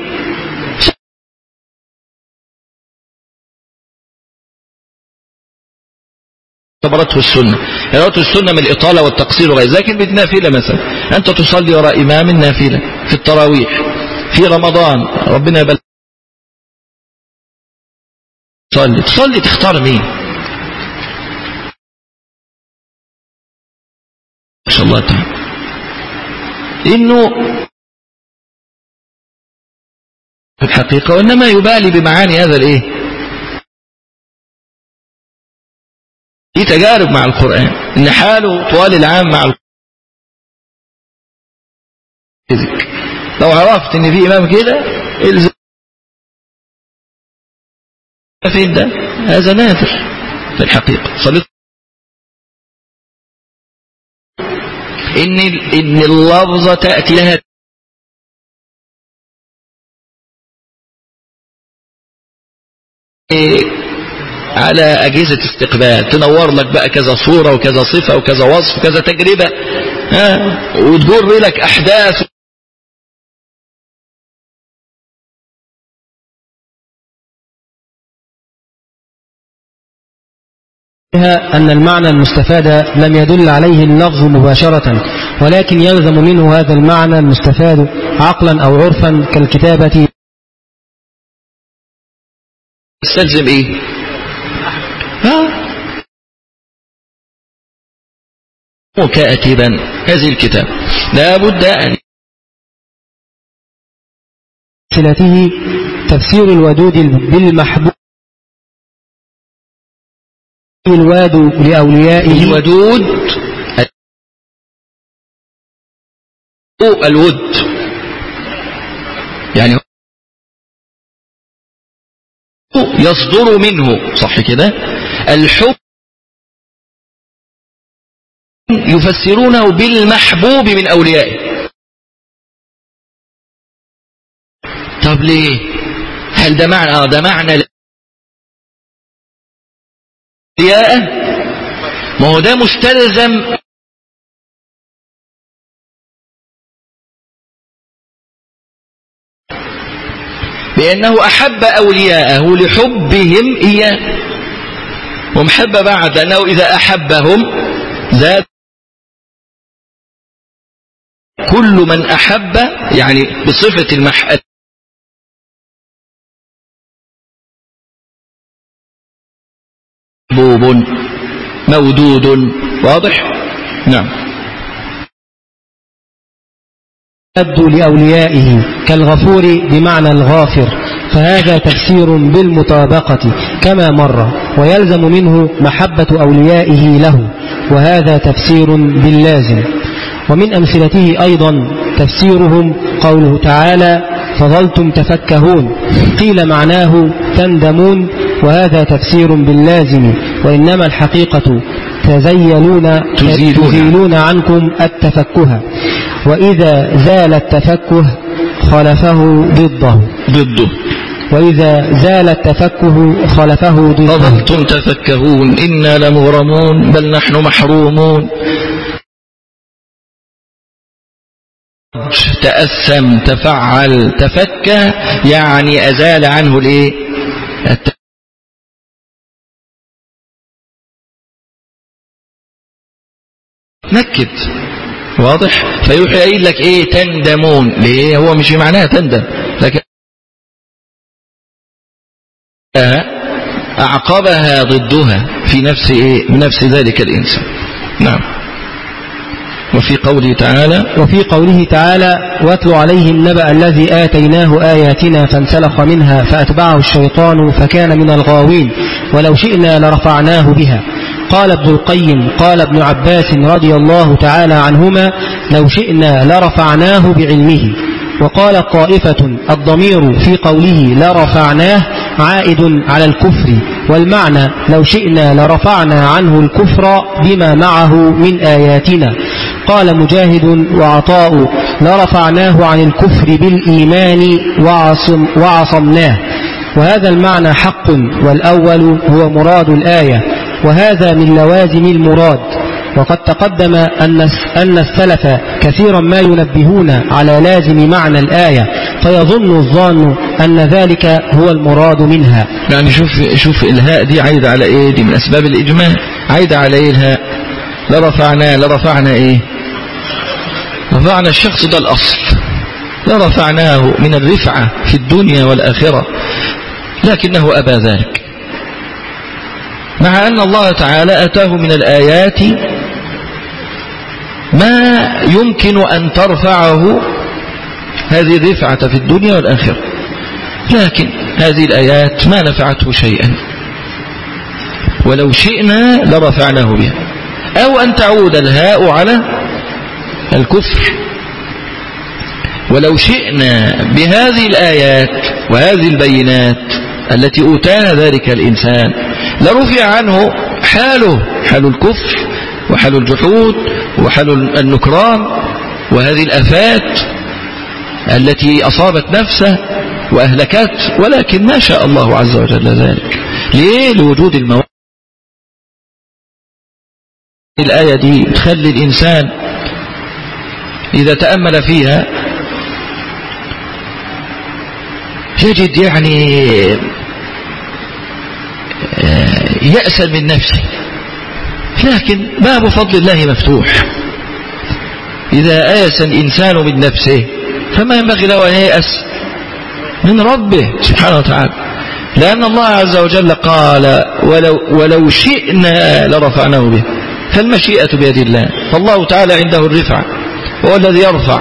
اعتبرته السنة. اعتبرته السنة من الإطالة والتقصير وغير لكن بالنافلة مثلا. أنت تصلي وراء إمام النافلة في التراويح في رمضان. ربنا يبل تصلي. تصلي تختار مين؟ الله تعالى إنه في الحقيقة وإنما يبالي بمعاني هذا الإيه؟ دي تجارب مع القرآن. إن حاله طوال العام مع القرآن. لو عرفت إن في إمام كده إلزم. فين ده. هذا نادر في الحقيقة. صليت إن إن اللفظة تأتي لها على أجهزة استقبال. تنور لك بقى كذا صورة وكذا صفة وكذا وصف وكذا تجربة. ها؟ وتجر لك أحداث. أن المعنى المستفاد لم يدل عليه اللفظ مباشرة ولكن يلزم منه هذا المعنى المستفاد عقلا أو عرفا كالكتابة. تستلزم إيه؟ ها؟ كاتبا هذه الكتاب. لا بد أن صلته تفسير الودود بالمحبوب الواد لأوليائه الودود. الود. يعني يصدر منه. صح كده. الحب يفسرونه بالمحبوب من أوليائه. طب ليه؟ هل ده معنى آه ده معنى أولياءه ما هو ده مستلزم بأنه أحب أولياءه لحبهم إياه. ومحب بعد أنه إذا أحبهم زاد كل من أحب يعني بصفة المحبة محبوب مودود واضح؟ نعم. يد لأوليائه كالغفور بمعنى الغافر فهذا تفسير بالمطابقة كما مر ويلزم منه محبة أوليائه له وهذا تفسير باللازم. ومن أمثلته أيضا تفسيرهم قوله تعالى فظلتم تفكهون قيل معناه تندمون وهذا تفسير باللازم. وإنما الحقيقة تزيلون, تزيلون. تزيلون عنكم التفكه. وإذا زال التفكه خلفه ضده. ضده. وإذا زال التفكه خلفه ضده. فظلتم تفكهون. إنا لمغرمون بل نحن محرومون. تأثم تفعل تفكه يعني أزال عنه الإيه؟ نكد. واضح؟ فيوحي قايل لك إيه؟ تندمون. ليه؟ هو مش معناها تندم. لكن أعقبها ضدها في نفس إيه؟ نفس ذلك الإنسان نعم. وفي قوله تعالى وفي قوله تعالى واتل عليهم نبأ الذي آتيناه آياتنا فانسلخ منها فأتبعه الشيطان فكان من الغاوين ولو شئنا لرفعناه بها. قال ابن القيم قال ابن عباس رضي الله تعالى عنهما لو شئنا لرفعناه بعلمه. وقال طائفة الضمير في قوله لرفعناه عائد على الكفر والمعنى لو شئنا لرفعنا عنه الكفر بما معه من آياتنا. قال مجاهد وعطاء لرفعناه عن الكفر بالإيمان وعصم وعصمناه. وهذا المعنى حق والأول هو مراد الآية. وهذا من لوازم المراد. وقد تقدم أن السلف كثيرا ما ينبهون على لازم معنى الآية فيظن الظان أن ذلك هو المراد منها. يعني شوف شوف الهاء دي عايدة على إيه؟ دي من أسباب الاجمال عايد عليه الهاء؟ لرفعناه لرفعنا إيه؟ رفعنا الشخص ده الأصل. لرفعناه من الرفعة في الدنيا والآخرة. لكنه أبى ذلك. مع أن الله تعالى أتاه من الآيات ما يمكن أن ترفعه هذه الرفعة في الدنيا والآخرة. لكن هذه الآيات ما نفعته شيئا. ولو شئنا لرفعناه بها. أو أن تعود الهاء على الكفر. ولو شئنا بهذه الآيات وهذه البينات التي أوتاها ذلك الإنسان لرفع عنه حاله حال الكفر وحال الجحود وحال النكران وهذه الأفات التي أصابت نفسه وأهلكت ولكن ما شاء الله عز وجل ذلك. ليه؟ لوجود المواد. الآية دي تخلي الإنسان إذا تأمل فيها يجد يعني يأسا من نفسه. لكن باب فضل الله مفتوح. إذا آيس الإنسان من نفسه فما ينبغي له أن ييأس من ربه سبحانه وتعالى. لأن الله عز وجل قال ولو, ولو شئنا لرفعناه به. فالمشيئة بيد الله. فالله تعالى عنده الرفعة هو الذي يرفع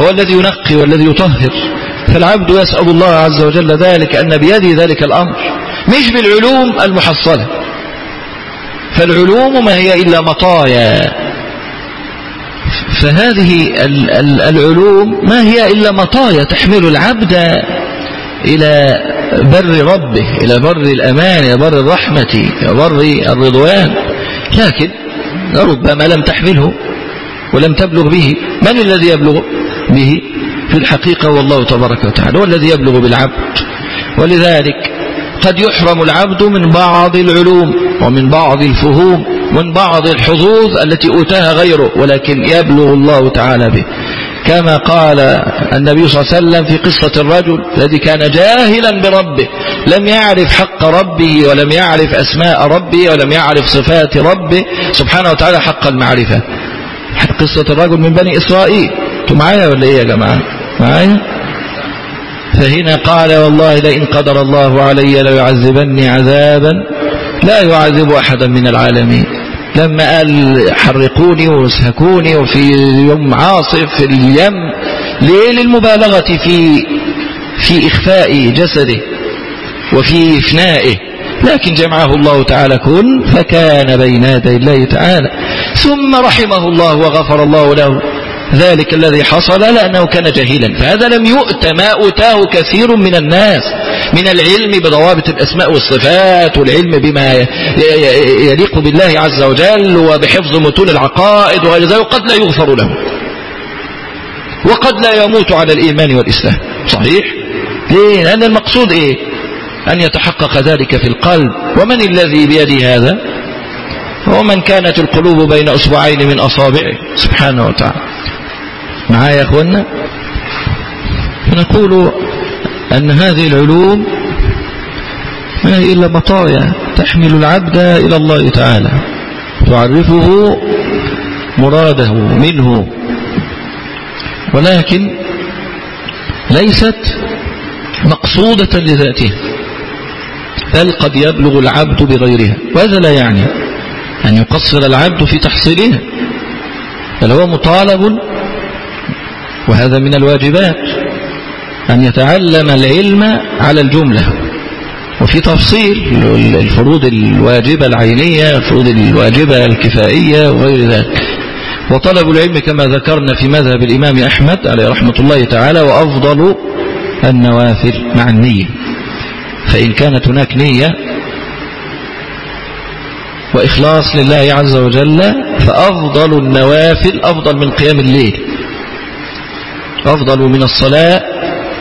هو الذي ينقي والذي يطهر. فالعبد يسأل الله عز وجل ذلك أن بيده ذلك الأمر. مش بالعلوم المحصلة. فالعلوم ما هي إلا مطايا. فهذه العلوم ما هي إلا مطايا تحمل العبد إلى بر ربه إلى بر الأمان إلى بر الرحمة إلى بر الرضوان. لكن ربما لم تحمله ولم تبلغ به. من الذي يبلغ به؟ في الحقيقة هو الله تبارك وتعالى هو الذي يبلغ بالعبد. ولذلك قد يحرم العبد من بعض العلوم ومن بعض الفهوم ومن بعض الحظوظ التي أوتاها غيره ولكن يبلغ الله تعالى به. كما قال النبي صلى الله عليه وسلم في قصة الرجل الذي كان جاهلا بربه لم يعرف حق ربه ولم يعرف أسماء ربه ولم يعرف صفات ربه سبحانه وتعالى حق المعرفة. قصة الرجل من بني إسرائيل. أنتوا معايا ولا إيه يا جماعة؟ معايا فهنا قال والله لئن قدر الله علي ليعذبني عذابا لا يعذب أحدا من العالمين. لما قال حرقوني واسهكوني وفي يوم عاصف في اليم ليه للمبالغة في في إخفاء جسده وفي إفنائه. لكن جمعه الله تعالى كن فكان بين يدي الله تعالى. ثم رحمه الله وغفر الله له. ذلك الذي حصل لأنه كان جاهلا. فهذا لم يؤت ما أوتاه كثير من الناس من العلم بضوابط الأسماء والصفات والعلم بما يليق بالله عز وجل وبحفظ متون العقائد وغير ذلك وقد لا يغفر له وقد لا يموت على الإيمان والإسلام. صحيح؟ ليه لأن المقصود إيه؟ أن يتحقق ذلك في القلب. ومن الذي بيده هذا؟ هو من كانت القلوب بين أصبعين من أصابعه. سبحانه وتعالى. معايا يا أخوانا. نقول أن هذه العلوم ما هي إلا مطايا تحمل العبد إلى الله تعالى تعرفه مراده منه. ولكن ليست مقصودة لذاتها بل قد يبلغ العبد بغيرها. وهذا لا يعني أن يقصر العبد في تحصيلها بل هو مطالب وهذا من الواجبات أن يتعلم العلم على الجملة. وفي تفصيل الفروض الواجبة العينية الفروض الواجبة الكفائية وغير ذلك. وطلب العلم كما ذكرنا في مذهب الإمام أحمد عليه رحمة الله تعالى وأفضل النوافل مع النية. فإن كانت هناك نية وإخلاص لله عز وجل فأفضل النوافل أفضل من قيام الليل. أفضل من الصلاة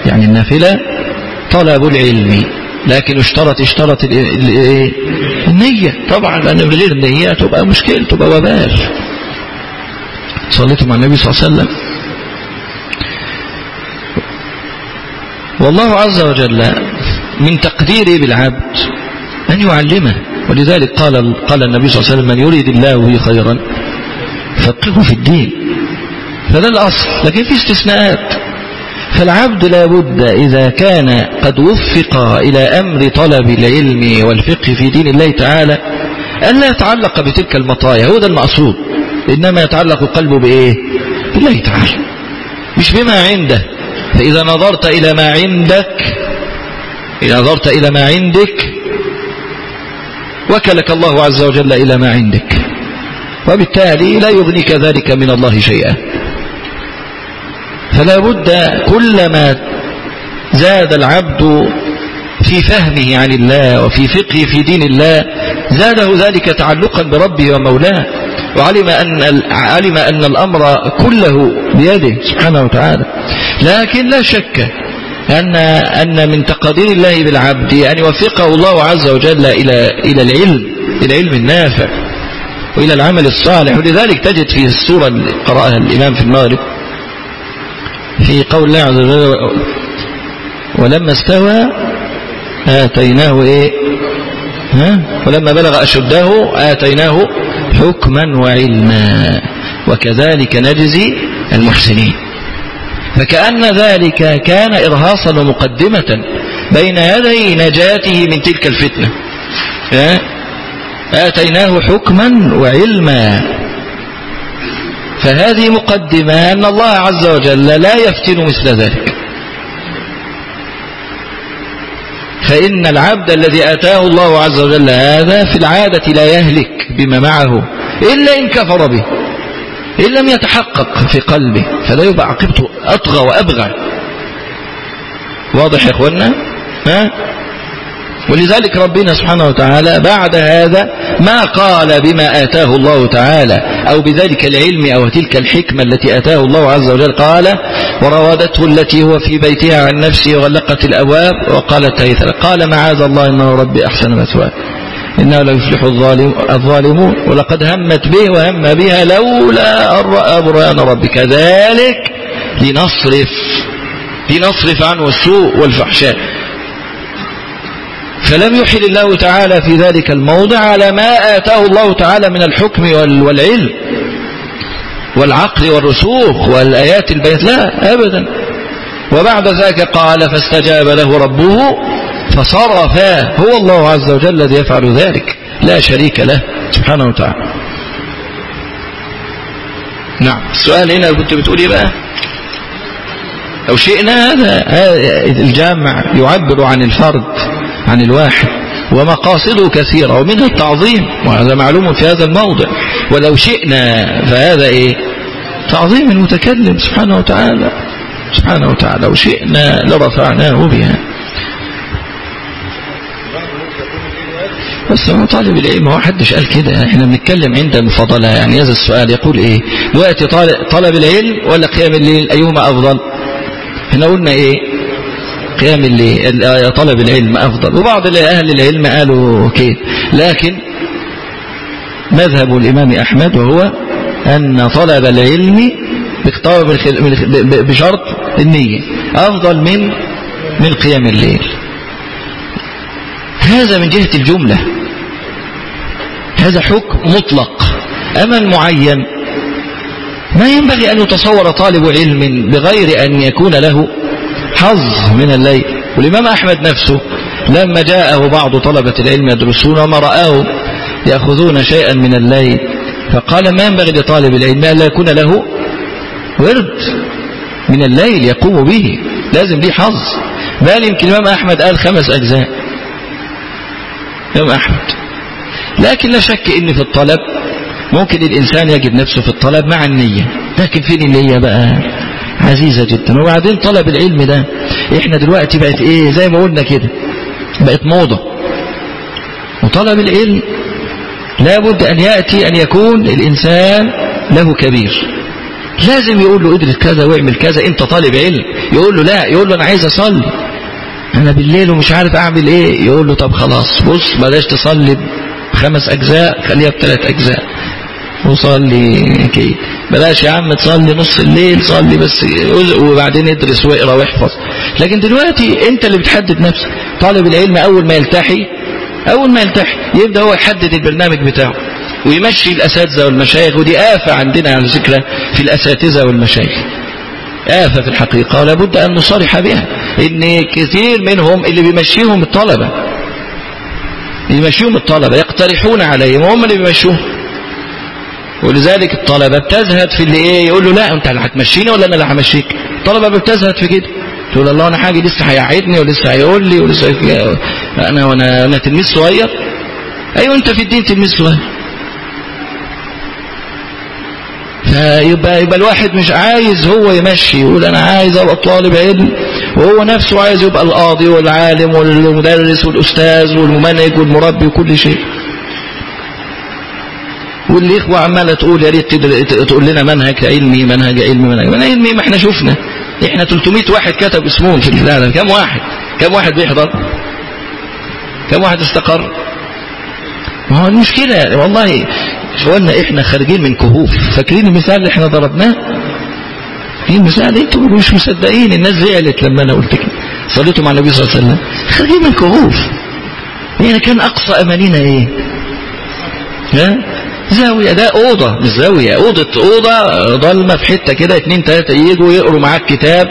يعني النافلة طلب العلم. لكن اشترط اشترط النية. طبعا لأن بغير النية تبقى مشكلة تبقى وبال. صليتم مع النبي صلى الله عليه وسلم. والله عز وجل من تقديره بالعبد أن يعلمه. ولذلك قال قال النبي صلى الله عليه وسلم من يريد الله به خيرا فقهه في الدين. فده الأصل لكن في استثناءات. فالعبد لا بد إذا كان قد وفق إلى أمر طلب العلم والفقه في دين الله تعالى أن لا يتعلق بتلك المطايا هو ده المقصود. إنما يتعلق قلبه بإيه؟ بالله تعالى. مش بما عنده فإذا نظرت إلى ما عندك إذا نظرت إلى ما عندك وكلك الله عز وجل إلى ما عندك. وبالتالي لا يغنيك ذلك من الله شيئا. فلا بد كلما زاد العبد في فهمه عن الله وفي فقهه في دين الله زاده ذلك تعلقا بربه ومولاه وعلم أن, علم أن الأمر كله بيده سبحانه وتعالى. لكن لا شك أن, أن من تقدير الله بالعبد أن يوفقه الله عز وجل إلى, إلى العلم إلى علم النافع وإلى العمل الصالح. ولذلك تجد في السورة اللي قرأها الإمام في المغرب في قول الله عز وجل ولما استوى آتيناه إيه؟ ها؟ ولما بلغ أشده آتيناه حكما وعلما وكذلك نجزي المحسنين. فكأن ذلك كان إرهاصا ومقدمة بين يدي نجاته من تلك الفتنة. آتيناه حكما وعلما. فهذه مقدمة أن الله عز وجل لا يفتن مثل ذلك. فإن العبد الذي آتاه الله عز وجل هذا في العادة لا يهلك بما معه إلا إن كفر به إن لم يتحقق في قلبه فلا يبقى عقبته أطغى وأبغى. واضح يا إخوانا ها؟ ولذلك ربنا سبحانه وتعالى بعد هذا ما قال بما آتاه الله تعالى أو بذلك العلم أو تلك الحكمة التي آتاه الله عز وجل قال وراودته التي هو في بيتها عن نفسه وغلقت الأبواب وقالت هيث قال معاذ الله إنه ربي أحسن مثواه إنه لا يفلح الظالم الظالمون. ولقد همت به وهم بها لولا أن برهان ربك كذلك لنصرف لنصرف عنه السوء والفحشاء. فلم يحل الله تعالى في ذلك الموضع على ما آتاه الله تعالى من الحكم والعلم والعقل والرسوخ والآيات البيت لا أبدا. وبعد ذلك قال فاستجاب له ربه فصرفا هو الله عز وجل الذي يفعل ذلك. لا شريك له سبحانه وتعالى. نعم. السؤال هنا كنت بتقولي بقى. لو شئنا هذا الجامع يعبر عن الفرد. عن الواحد. ومقاصده كثيرة ومنها التعظيم. وهذا معلوم في هذا الموضع. ولو شئنا فهذا إيه؟ تعظيم المتكلم. سبحانه وتعالى. سبحانه وتعالى. لو شئنا لرفعناه بها. بس هو طالب العلم. هو حدش قال كده؟ إحنا بنتكلم عند المفاضلة يعني هذا السؤال يقول إيه؟ دلوقتي طلب العلم ولا قيام الليل؟ أيهما أفضل؟ إحنا قلنا إيه؟ قيام الليل طلب العلم أفضل. وبعض أهل العلم قالوا كده. لكن مذهب الإمام أحمد وهو أن طلب العلم بشرط النية. أفضل من من قيام الليل. هذا من جهة الجملة. هذا حكم مطلق. أما معين ما ينبغي أن يتصور طالب علم بغير أن يكون له حظ من الليل. والإمام أحمد نفسه لما جاءه بعض طلبة العلم يدرسون وما رآه يأخذون شيئا من الليل. فقال ما ينبغي لطالب العلم أن لا يكون له ورد من الليل يقوم به. لازم ليه حظ. بل يمكن الإمام أحمد قال خمس أجزاء. الإمام أحمد. لكن لا شك إن في الطلب ممكن الإنسان يجد نفسه في الطلب مع النية. لكن فين النية بقى عزيزة جدا. وبعدين طلب العلم ده. إحنا دلوقتي بقت إيه؟ زي ما قلنا كده. بقت موضة. وطلب العلم لابد أن يأتي أن يكون الإنسان له كبير. لازم يقول له ادرس كذا واعمل كذا أنت طالب علم. يقول له لا يقول له أنا عايز أصلي. أنا بالليل ومش عارف أعمل إيه. يقول له طب خلاص بص بلاش تصلي بخمس أجزاء خليها بثلاث أجزاء. وصلي كي. بلاش يا عم تصلي نص الليل صلي بس وبعدين ادرس واقرأ واحفظ. لكن دلوقتي انت اللي بتحدد نفسك. طالب العلم أول ما يلتحي أول ما يلتحق يبدأ هو يحدد البرنامج بتاعه ويمشي الأساتذة والمشايخ ودي آفة عندنا على فكره في الأساتذة والمشايخ. آفة في الحقيقة ولا بد أن نصرح بها. إن كثير منهم اللي بيمشيهم الطلبة يمشيهم الطلبة يقترحون عليهم وهم اللي بيمشوهم. ولذلك الطلبة بتزهد في اللي إيه يقول له لا أنت اللي هتمشيني ولا أنا اللي همشيك الطلبة بتزهد في كده. تقول الله أنا حاجة لسه هيعيدني ولسه هيقول لي ولسه أنا وأنا أنا تلميذ صغير. أيوه أنت في الدين تلميذ صغير. فيبقى يبقى الواحد مش عايز هو يمشي يقول أنا عايز أبقى طالب علم وهو نفسه عايز يبقى القاضي والعالم والمدرس والأستاذ والممنهج والمربي وكل شيء. والإخوة عمالة تقول يا ريت تقول لنا منهج علمي منهج علمي منهج منهج علمي ما إحنا شفنا. إحنا 300 واحد كتب اسمهم في العالم. كم واحد؟ كم واحد بيحضر؟ كم واحد استقر؟ ما هو المشكلة والله اخوانا إحنا خارجين من كهوف. فاكرين المثال اللي إحنا ضربناه؟ في المثال أنتوا مش مصدقين. الناس زعلت لما أنا قلت كده. صليتوا مع النبي صلى الله عليه وسلم. خارجين من كهوف. يعني كان أقصى أمانينا إيه؟ ها؟ زاوية ده أوضة مش زاوية أوضة أوضة ضلمة في حتة كده اتنين تلاتة يجوا يقروا معاك كتاب.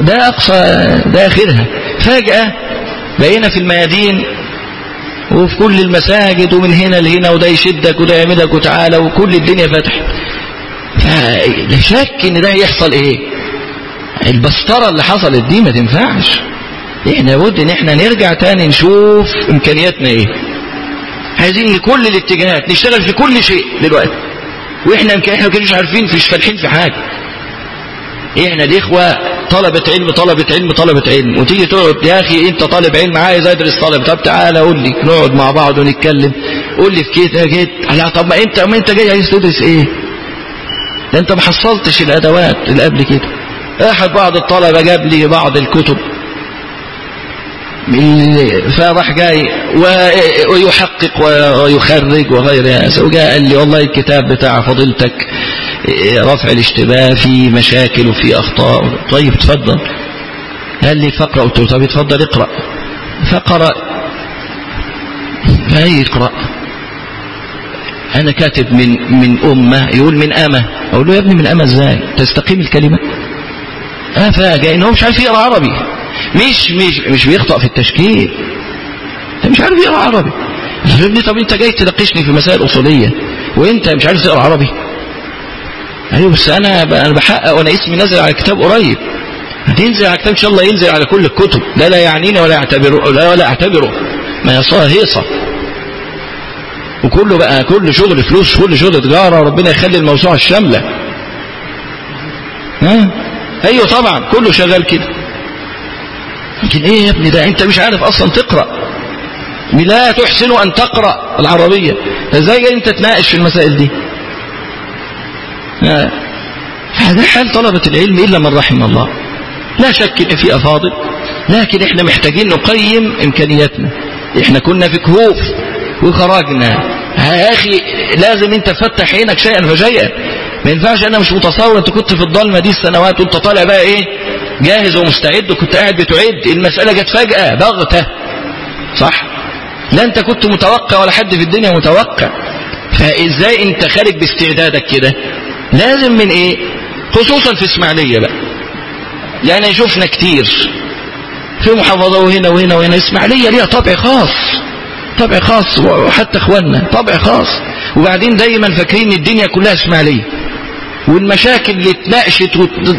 ده أقصى ده آخرها. فجأة بقينا في الميادين وفي كل المساجد ومن هنا لهنا وده يشدك وده يعملك وتعالى وكل الدنيا فتح فلا شك إن ده يحصل إيه؟ البسطرة اللي حصلت دي ما تنفعش. إحنا لابد إن إحنا نرجع تاني نشوف إمكانياتنا إيه؟ عايزين لكل الاتجاهات نشتغل في كل شيء دلوقتي. وإحنا يمكن إحنا ما كناش عارفين مش فالحين في حاجة. إحنا الاخوه طلبة علم طلبة علم طلبة علم. وتيجي تقعد يا أخي أنت طالب علم عايز ادرس طالب. طب تعالى قول لي. نقعد مع بعض ونتكلم. قول لي في كده كده لا طب ما أنت ما أنت جاي عايز تدرس إيه؟ ده أنت ما حصلتش الأدوات اللي قبل كده. أحد بعض الطلبة جاب لي بعض الكتب. فراح جاي ويحقق ويخرج وغيرها وجاء قال لي والله الكتاب بتاع فضيلتك رفع الاشتباه في مشاكل وفي أخطاء. طيب تفضل. قال لي فقرا قلت له طيب اتفضل اقرأ. فقرأ. فهي يقرأ؟ أنا كاتب من من أمة يقول من أمة. أقول له يا ابني من أمة إزاي؟ تستقيم الكلمة؟ افاجئ ان هو مش عارف يقرأ عربي. مش مش مش بيخطأ في التشكيل. أنت مش عارف يقرا عربي. ابني طب أنت جاي تناقشني في مسائل أصولية وأنت مش عارف تقرأ عربي. أيوه بس أنا أنا بحقق وأنا اسمي نازل على كتاب قريب. هتنزل على كتاب إن شاء الله ينزل على كل الكتب. لا لا يعنيني ولا يعتبره لا ولا أعتبره. ما يصاه هيصه وكله بقى كل شغل فلوس كل شغل تجارة وربنا يخلي الموسوعة الشاملة. ها؟ أيوه طبعا كله شغال كده. لكن إيه يا ابني ده أنت مش عارف أصلا تقرأ؟ لا تحسن أن تقرأ العربية. إزاي أنت تناقش في المسائل دي؟ هذا حال طلبة العلم إلا من رحم الله. لا شك إن في أفاضل لكن إحنا محتاجين نقيم إمكانياتنا. إحنا كنا في كهوف وخرجنا. يا أخي لازم أنت تفتح عينك شيئا فشيئا ما ينفعش أنا مش متصور أنت كنت في الضلمة دي السنوات وأنت طالع بقى إيه؟ جاهز ومستعد وكنت قاعد بتعد المسألة جت فجأة بغتة صح؟ لا أنت كنت متوقع ولا حد في الدنيا متوقع. فإزاي أنت خارج باستعدادك كده؟ لازم من إيه؟ خصوصا في إسماعيلية بقى. يعني شفنا كتير. في محافظة وهنا وهنا وهنا إسماعيلية ليها طبع خاص. طبع خاص وحتى اخواننا طبع خاص. وبعدين دايما فاكرين إن الدنيا كلها إسماعيلية. والمشاكل اللي اتناقشت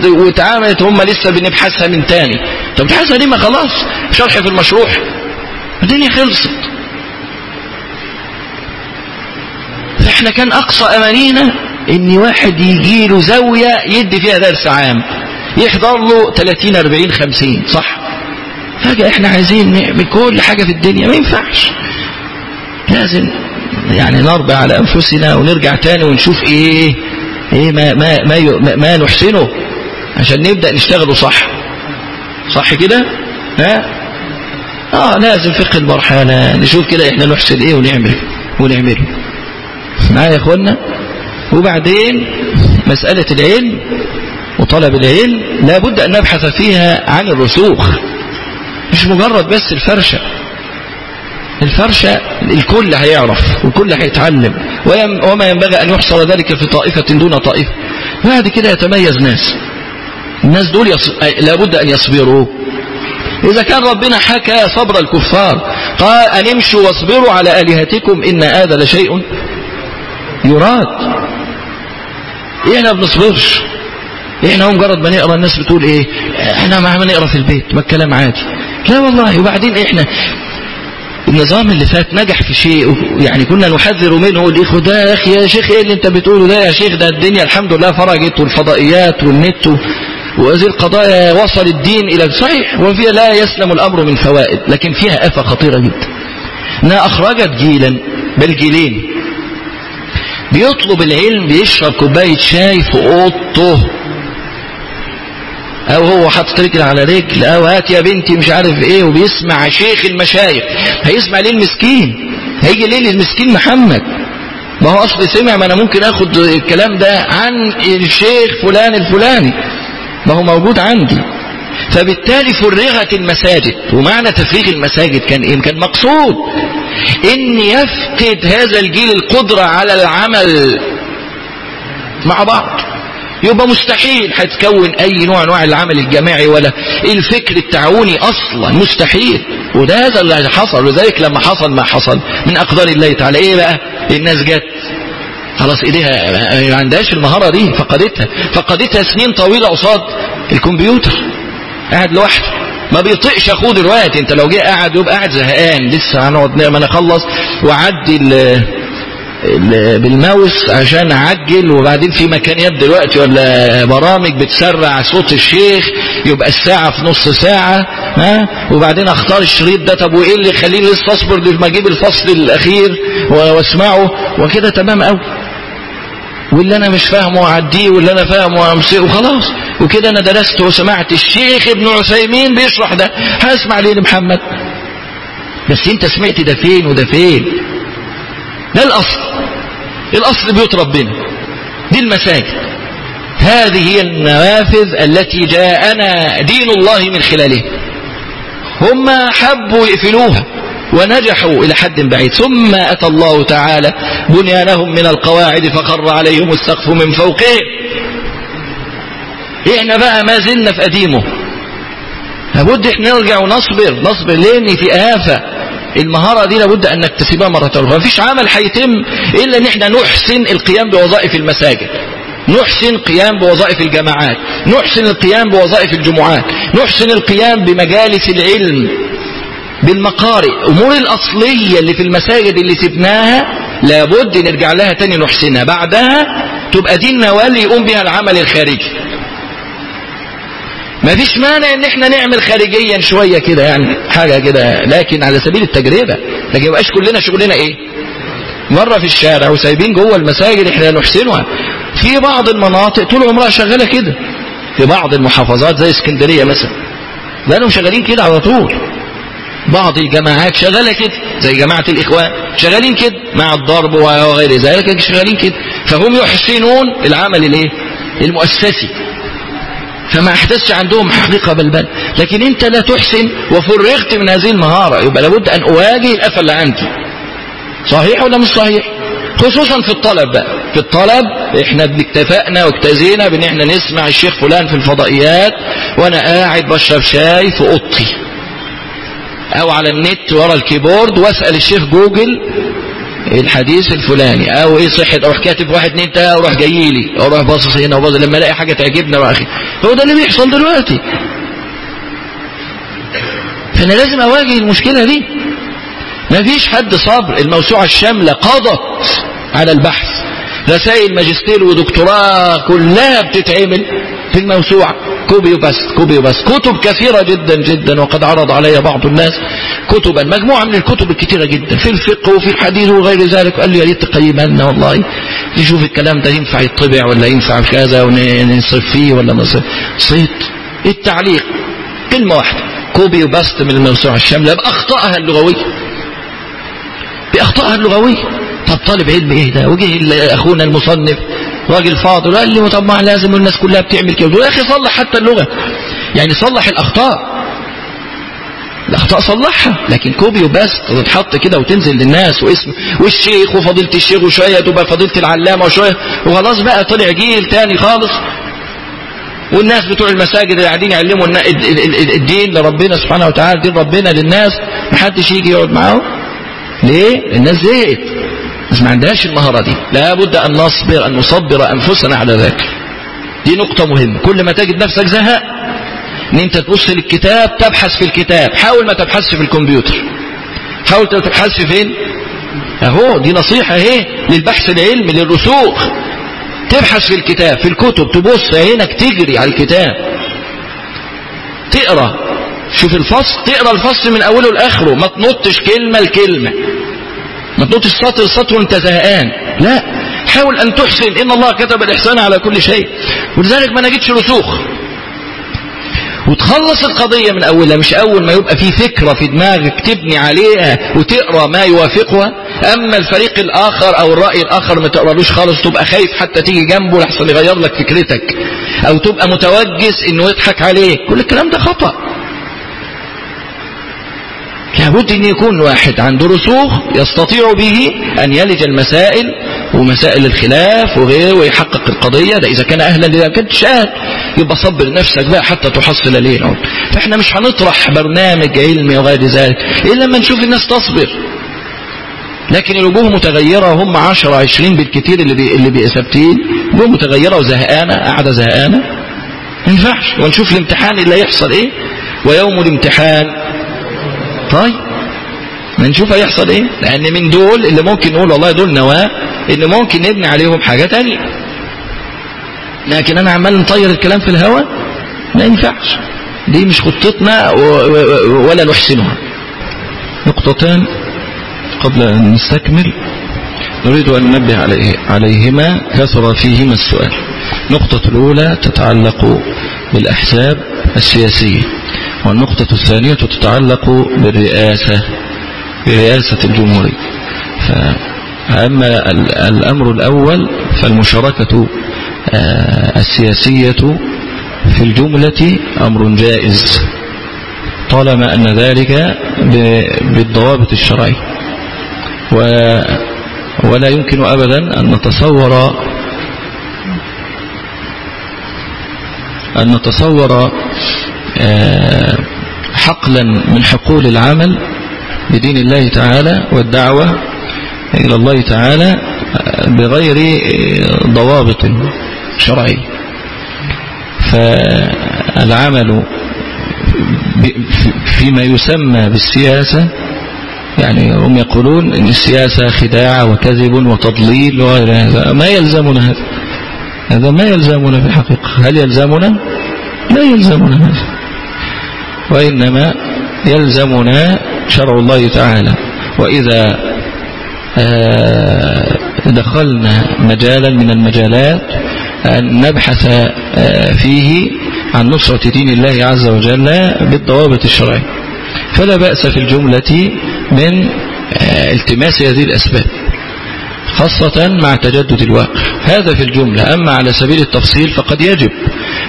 واتعاملت هم لسه بنبحثها من تاني. طب بتبحثها ليه؟ ما خلاص. شرح في المشروع. الدنيا خلصت. فإحنا كان أقصى أمانينا إن واحد يجي له زاوية يدي فيها درس عام. يحضر له 30 40 50 صح؟ فجأة إحنا عايزين نعمل كل حاجة في الدنيا. ما ينفعش. لازم يعني نربع على أنفسنا ونرجع تاني ونشوف إيه إيه ما ما ما, ما نحسنه عشان نبدأ نشتغله صح. صح كده؟ ها؟ آه لازم فقه المرحلة نشوف كده إحنا نحسن إيه ونعمل ونعمله معايا يا اخوانا وبعدين مسألة العلم وطلب العلم لابد أن نبحث فيها عن الرسوخ. مش مجرد بس الفرشة. الفرشة الكل هيعرف والكل هيتعلم وما ينبغي أن يحصل ذلك في طائفة دون طائفة. بعد كده يتميز ناس. الناس دول يص... لابد أن يصبروا. إذا كان ربنا حكى صبر الكفار قال أن امشوا واصبروا على آلهتكم إن هذا لشيء يراد. إحنا بنصبرش. إحنا مجرد ما نقرأ الناس بتقول إيه؟ إحنا ما نقرأ في البيت ما الكلام عادي. لا والله وبعدين إحنا النظام اللي فات نجح في شيء يعني كنا نحذر منه الإخوة ده يا أخي يا شيخ إيه اللي أنت بتقوله ده يا شيخ؟ ده الدنيا الحمد لله فرجت والفضائيات والنت وهذه القضايا وصل الدين إلى صحيح وفيها لا يسلم الأمر من فوائد لكن فيها آفة خطيرة جدا. إنها أخرجت جيلا بل جيلين بيطلب العلم بيشرب كوباية شاي في أوضته. أو هو حاطط رجل على رجل أو هات يا بنتي مش عارف إيه وبيسمع شيخ المشايخ هيسمع ليه المسكين هيجي ليه المسكين محمد. ما هو اصل سمع ما أنا ممكن آخد الكلام ده عن الشيخ فلان الفلاني. ما هو موجود عندي. فبالتالي فرغت المساجد ومعنى تفريغ المساجد كان إيه؟ كان مقصود. إن يفقد هذا الجيل القدرة على العمل مع بعض. يبقى مستحيل هتكون أي نوع أنواع العمل الجماعي ولا الفكر التعاوني أصلا مستحيل. وده هذا اللي حصل وذلك لما حصل ما حصل من أقدار الله تعالى. إيه بقى؟ الناس جت. خلاص إيديها ما عندهاش المهارة دي فقدتها. فقدتها سنين طويلة قصاد الكمبيوتر. قاعد لوحده. ما بيطيقش أخوه دلوقتي. أنت لو جه قاعد يبقى قاعد زهقان. لسه هنقعد ما أنا اخلص واعدي بالماوس عشان أعجل وبعدين في مكانيات دلوقتي ولا برامج بتسرع صوت الشيخ يبقى الساعة في نص ساعة ها؟ وبعدين أختار الشريط ده طب وإيه اللي يخليني لسه أصبر لما أجيب الفصل الأخير وأسمعه؟ وكده تمام قوي واللي أنا مش فاهمه أعديه واللي أنا فاهمه أمسكه وخلاص. وكده أنا درست وسمعت الشيخ ابن عثيمين بيشرح ده. هسمع ليه لمحمد بس أنت سمعت ده فين وده فين؟ ده الأصل. الأصل بيوت ربنا. دي المساجد. هذه هي النوافذ التي جاءنا دين الله من خلالها هم حبوا يقفلوها ونجحوا إلى حد بعيد. ثم أتى الله تعالى بنيانهم من القواعد فخر عليهم السقف من فوقهم إحنا بقى ما زلنا في قديمه. لابد إحنا نرجع ونصبر. نصبر لأن في آفة. المهارة دي لابد أن نكتسبها مرة أخرى. مفيش عمل هيتم إلا أن إحنا نحسن القيام بوظائف المساجد. نحسن قيام بوظائف الجماعات نحسن القيام بوظائف الجمعات. نحسن القيام بمجالس العلم بالمقارئ. أمور الأصلية اللي في المساجد اللي سبناها لابد نرجع لها تاني نحسنها. بعدها تبقى دي النواة اللي يقوم بها العمل الخارجي. ما فيش مانع إن إحنا نعمل خارجيا شوية كده يعني حاجة كده لكن على سبيل التجربة. لكن يبقاش كلنا شغلنا إيه؟ مرة في الشارع وسايبين جوه المساجد إحنا نحسنها. في بعض المناطق طول عمرها شغالة كده. في بعض المحافظات زي اسكندرية مثلا. لأنهم شغالين كده على طول. بعض الجماعات شغالة كده زي جماعة الإخوان شغالين كده مع الضرب وغير ذلك شغالين كده. فهم يحسنون العمل الإيه؟ المؤسسي. فما أحدثش عندهم حقيقة بلبل لكن أنت لا تحسن وفرغت من هذه المهارة. يبقى لابد أن أواجه الأفة اللي عندي. صحيح ولا مش صحيح؟ خصوصا في الطلب بقى. في الطلب إحنا اتفقنا واجتزينا بإن إحنا نسمع الشيخ فلان في الفضائيات وأنا قاعد بشرب شاي في أوضتي. أو على النت ورا ال keyboard وأسأل الشيخ جوجل الحديث الفلاني. أو إيه صحة؟ أو كاتب واحد اتنين تلاتة أروح جاي لي. أروح باصص هنا وباصص لما ألاقي حاجة تعجبني أروح أخي هو ده اللي بيحصل دلوقتي. فأنا لازم أواجه المشكلة دي. مفيش حد صبر. الموسوعة الشاملة قضت على البحث. رسائل ماجستير ودكتوراه كلها بتتعمل في الموسوعة. copy و paste copy و paste. كتب كثيرة جدا جدا وقد عرض علي بعض الناس كتبا. مجموعة من الكتب الكثيرة جدا. في الفقه وفي الحديث وغير ذلك. قال لي يا ريت تقيمها لنا والله. نشوف الكلام ده ينفع يطبع ولا ينفع كذا ونصف فيه ولا نصف صيت. التعليق. كلمة واحدة. copy و paste من الموسوعة الشاملة. بأخطائها اللغوية. بأخطائها اللغوية. طب طالب علم إيه ده؟ وجه أخونا المصنف. راجل فاضل قال لي طب ما لازم الناس كلها بتعمل كده. يا أخي صلح حتى اللغة. يعني صلح الأخطاء. الأخطاء صلحها لكن copy و paste تتحط كده وتنزل للناس واسم والشيخ وفضيلة الشيخ وشوية تبقى فضيلة العلامة وشوية. وخلاص بقى طلع جيل تاني خالص. والناس بتوع المساجد اللي قاعدين يعلموا الدين لربنا سبحانه وتعالى دين ربنا للناس محدش يجي يقعد معاهم. ليه؟ الناس زهقت. بس ما عندهاش المهارة دي. لابد أن نصبر أن نصبر أنفسنا على ذلك. دي نقطة مهمة. كل ما تجد نفسك زهق إن أنت تبص للكتاب تبحث في الكتاب. حاول ما تبحثش في الكمبيوتر. حاول ما تبحثش فين؟ أهو دي نصيحة أهي للبحث العلمي للرسوخ. تبحث في الكتاب في الكتب تبص عينك تجري على الكتاب. تقرأ. شوف الفصل. تقرأ الفصل من أوله لآخره. ما تنطش كلمة لكلمة. ما تنطش سطر سطر وانت زهقان. لا. حاول أن تحسن. إن الله كتب الإحسان على كل شيء. ولذلك ما نجدش رسوخ وتخلص القضية من أولها. مش أول ما يبقى في فكرة في دماغك تبني عليها وتقرأ ما يوافقها. أما الفريق الآخر أو الرأي الآخر ما تقرألوش خالص تبقى خايف حتى تيجي جنبه لحسن يغير لك فكرتك. أو تبقى متوجس إنه يضحك عليك. كل الكلام ده خطأ. لابد أن يكون واحد عنده رسوخ يستطيع به أن يلج المسائل ومسائل الخلاف وغيره ويحقق القضية. ده إذا كان أهلا اذا كنتش أهل يبقى صبر نفسك بقى حتى تحصل ليه العلم فإحنا مش هنطرح برنامج علمي وغير ذلك إلا لما نشوف الناس تصبر. لكن الوجوه متغيرة هم 10 20 بالكثير اللي بي اللي بي ثابتين. وجوه متغيرة وزهقانة قاعدة زهقانة. ما ينفعش. ونشوف الامتحان اللي هيحصل إيه. ويوم الامتحان طيب. ما نشوف هيحصل إيه؟ لأن من دول اللي ممكن نقول والله دول نواة ان ممكن نبني عليهم حاجة تانية. لكن أنا عمال نطير الكلام في الهواء ما ينفعش. دي مش خطتنا ولا نحسنها. نقطتان قبل أن نستكمل. نريد أن ننبه عليه عليهما كثر فيهما السؤال. النقطة الأولى تتعلق بالأحزاب السياسية. والنقطة الثانية تتعلق بالرئاسة برئاسة الجمهورية. فأما ال- الأمر الأول فالمشاركة آه، السياسية في الجملة أمر جائز طالما أن ذلك بالضوابط الشرعية. و ولا يمكن أبدا أن نتصور أن نتصور حقلا من حقول العمل بدين الله تعالى والدعوة إلى الله تعالى آه، بغير آه، ضوابط شرعية. فالعمل فيما يسمى بالسياسة يعني هم يقولون إن السياسة خداع وكذب وتضليل وغير هذا ما يلزمنا هذا هذا ما يلزمنا في الحقيقة. هل يلزمنا؟ لا يلزمنا هذا. وإنما يلزمنا شرع الله تعالى. وإذا آه، دخلنا مجالا من المجالات أن نبحث آه، فيه عن نصرة دين الله عز وجل بالضوابط الشرعية. فلا بأس في الجملة من آه، التماس هذه الأسباب خاصة مع تجدد الواقع. هذا في الجملة. أما على سبيل التفصيل فقد يجب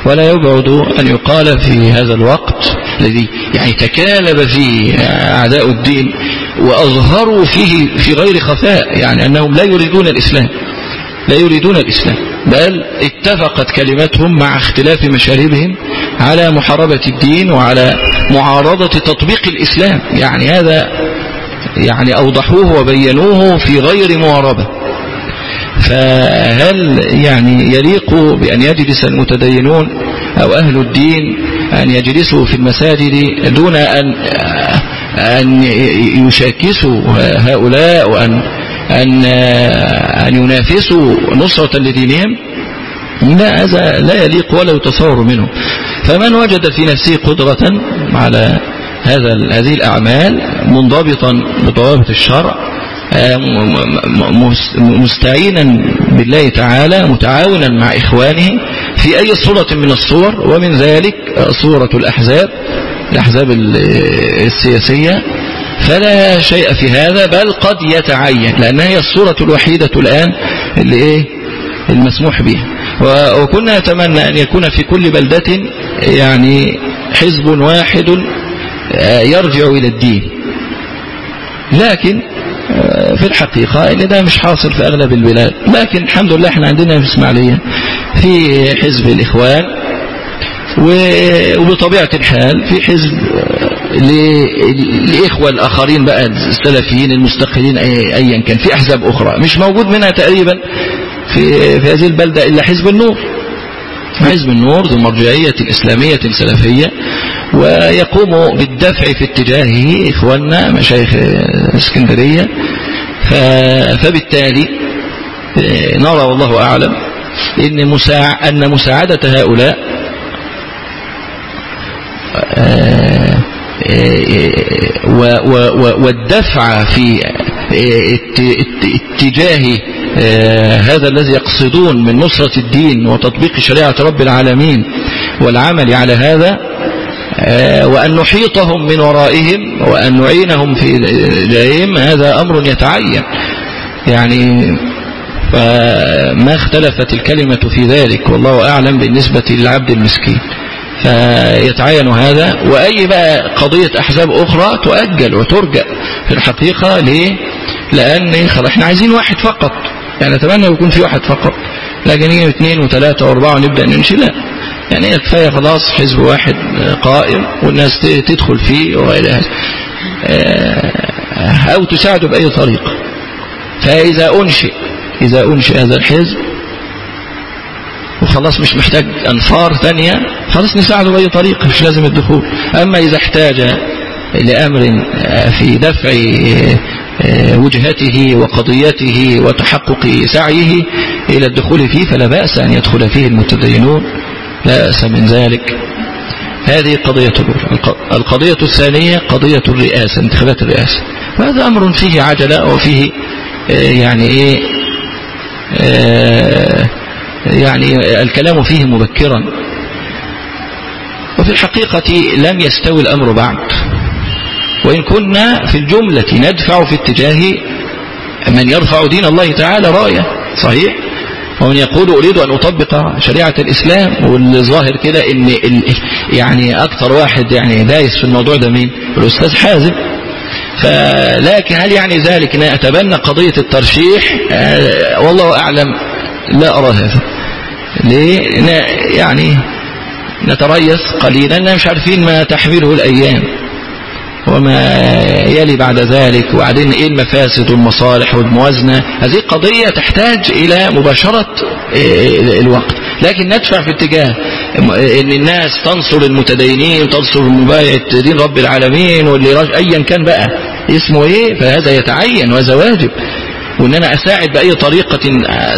ولا يبعد أن يقال في هذا الوقت الذي يعني تكالب فيه أعداء الدين وأظهروا فيه في غير خفاء يعني أنهم لا يريدون الإسلام لا يريدون الإسلام بل اتفقت كلمتهم مع اختلاف مشاربهم على محاربة الدين وعلى معارضة تطبيق الإسلام يعني هذا يعني أوضحوه وبينوه في غير مواربة فهل يعني يليق بأن يجلس المتدينون أو أهل الدين أن يجلسوا في المساجد دون أن أن يشاكسوا هؤلاء وأن أن أن ينافسوا نصرة لدينهم. لا هذا لا يليق ولا يتصور منه. فمن وجد في نفسه قدرة على هذا هذه الأعمال منضبطا بضوابط الشرع مستعينا بالله تعالى متعاونا مع إخوانه في أي صورة من الصور ومن ذلك آه، صورة الأحزاب الأحزاب ال- السياسية. فلا شيء في هذا بل قد يتعين لأنها هي الصورة الوحيدة الآن اللي إيه؟ المسموح بها. وكنا نتمنى أن يكون في كل بلدة يعني حزب واحد آه، يرجع إلى الدين. لكن آه، في الحقيقة ان ده مش حاصل في أغلب البلاد. لكن الحمد لله إحنا عندنا في إسماعيلية في حزب الإخوان وبطبيعة الحال في حزب آه، للإخوة الآخرين بقى السلفيين المستقلين أي- أيا كان في أحزاب أخرى. مش موجود منها تقريبا في, في هذه البلدة إلا حزب النور. حزب النور ذو المرجعية الإسلامية السلفية. ويقوم بالدفع في اتجاهه إخواننا مشايخ إسكندرية. فبالتالي آه، نرى والله أعلم إن, مساع أن مساعدة هؤلاء آه، آه، والدفع في ات- ات- اتجاه هذا الذي يقصدون من نصرة الدين وتطبيق شريعة رب العالمين والعمل على هذا وأن نحيطهم من ورائهم وأن نعينهم في جاههم هذا أمر يتعين. يعني فما اختلفت الكلمة في ذلك والله أعلم بالنسبة للعبد المسكين. فيتعين هذا. وأي بقى قضية أحزاب أخرى تؤجل وترجع في الحقيقة ليه؟ لأن إحنا عايزين واحد فقط. يعني أتمنى يكون في واحد فقط. لكن يجي اثنين وثلاثة وأربعة ونبدأ نمشي. لا. يعني كفاية خلاص حزب واحد قائم والناس تدخل فيه وغير هذا. آه، أو تساعده بأي طريقة. فإذا أنشئ إذا أنشئ هذا الحزب وخلاص مش محتاج أنصار ثانية خلاص نساعده بأي طريقة مش لازم الدخول. أما إذا احتاج لأمر آه، في دفع آه، آه، وجهته وقضيته وتحقق سعيه إلى الدخول فيه فلا بأس أن يدخل فيه المتدينون. لا بأس من ذلك. هذه قضية الأولى الق- القضية الثانية قضية الرئاسة انتخابات الرئاسة وهذا أمر فيه عجلة وفيه آه، يعني إيه آه، يعني الكلام فيه مبكرا. وفي الحقيقة لم يستوي الأمر بعد. وإن كنا في الجملة ندفع في اتجاه من يرفع دين الله تعالى رأية صحيح؟ ومن يقول أريد أن أطبق شريعة الإسلام والظاهر كده إن يعني أكثر واحد يعني دايس في الموضوع ده مين؟ الأستاذ حازم. فلكن هل يعني ذلك أن أتبنى قضية الترشيح؟ آه، والله أعلم لا أرى هذا. ليه؟ يعني نتريث قليلا مش عارفين ما تحمله الأيام. وما يلي بعد ذلك. وبعدين إيه المفاسد والمصالح والموازنة؟ هذه قضية تحتاج إلى مباشرة إيه الوقت. لكن ندفع في اتجاه إن الناس تنصر المتدينين تنصر مبايع دين رب العالمين واللي ايا كان بقى اسمه إيه فهذا يتعين وهذا واجب. وإن أنا أساعد بأي طريقة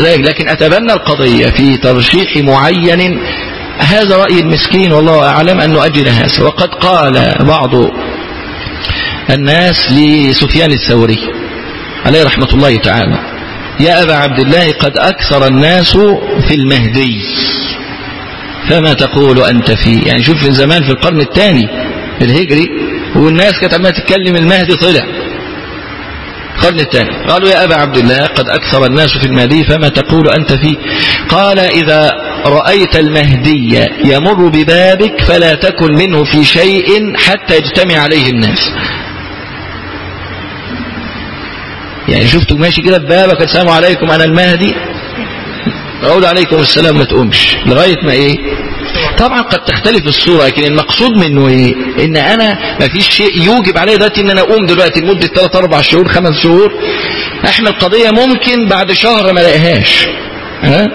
ذلك. لكن أتبنى القضية في ترشيح معين. هذا رأي المسكين والله أعلم أن نؤجل هذا وقد قال بعض الناس لسفيان الثوري عليه رحمة الله تعالى. يا أبا عبد الله قد أكثر الناس في المهدي. فما تقول أنت فيه يعني شوف في زمان في القرن الثاني الهجري والناس كانت عمالة تتكلم المهدي طلع. القرن الثاني. قالوا يا أبا عبد الله قد أكثر الناس في المهدي فما تقول أنت فيه قال إذا رأيت المهدي يمر ببابك فلا تكن منه في شيء حتى يجتمع عليه الناس. يعني شفتوا ماشي كده ببابك السلام عليكم أنا المهدي. أقول عليكم السلام ما تقومش. لغاية ما إيه؟ طبعا قد تختلف الصورة لكن المقصود منه إيه؟ إن أنا ما فيش شيء يوجب علي دلوقتي إن أنا أقوم دلوقتي لمدة 3 4 شهور 5 شهور. إحنا القضية ممكن بعد شهر ما لاقيهاش ها؟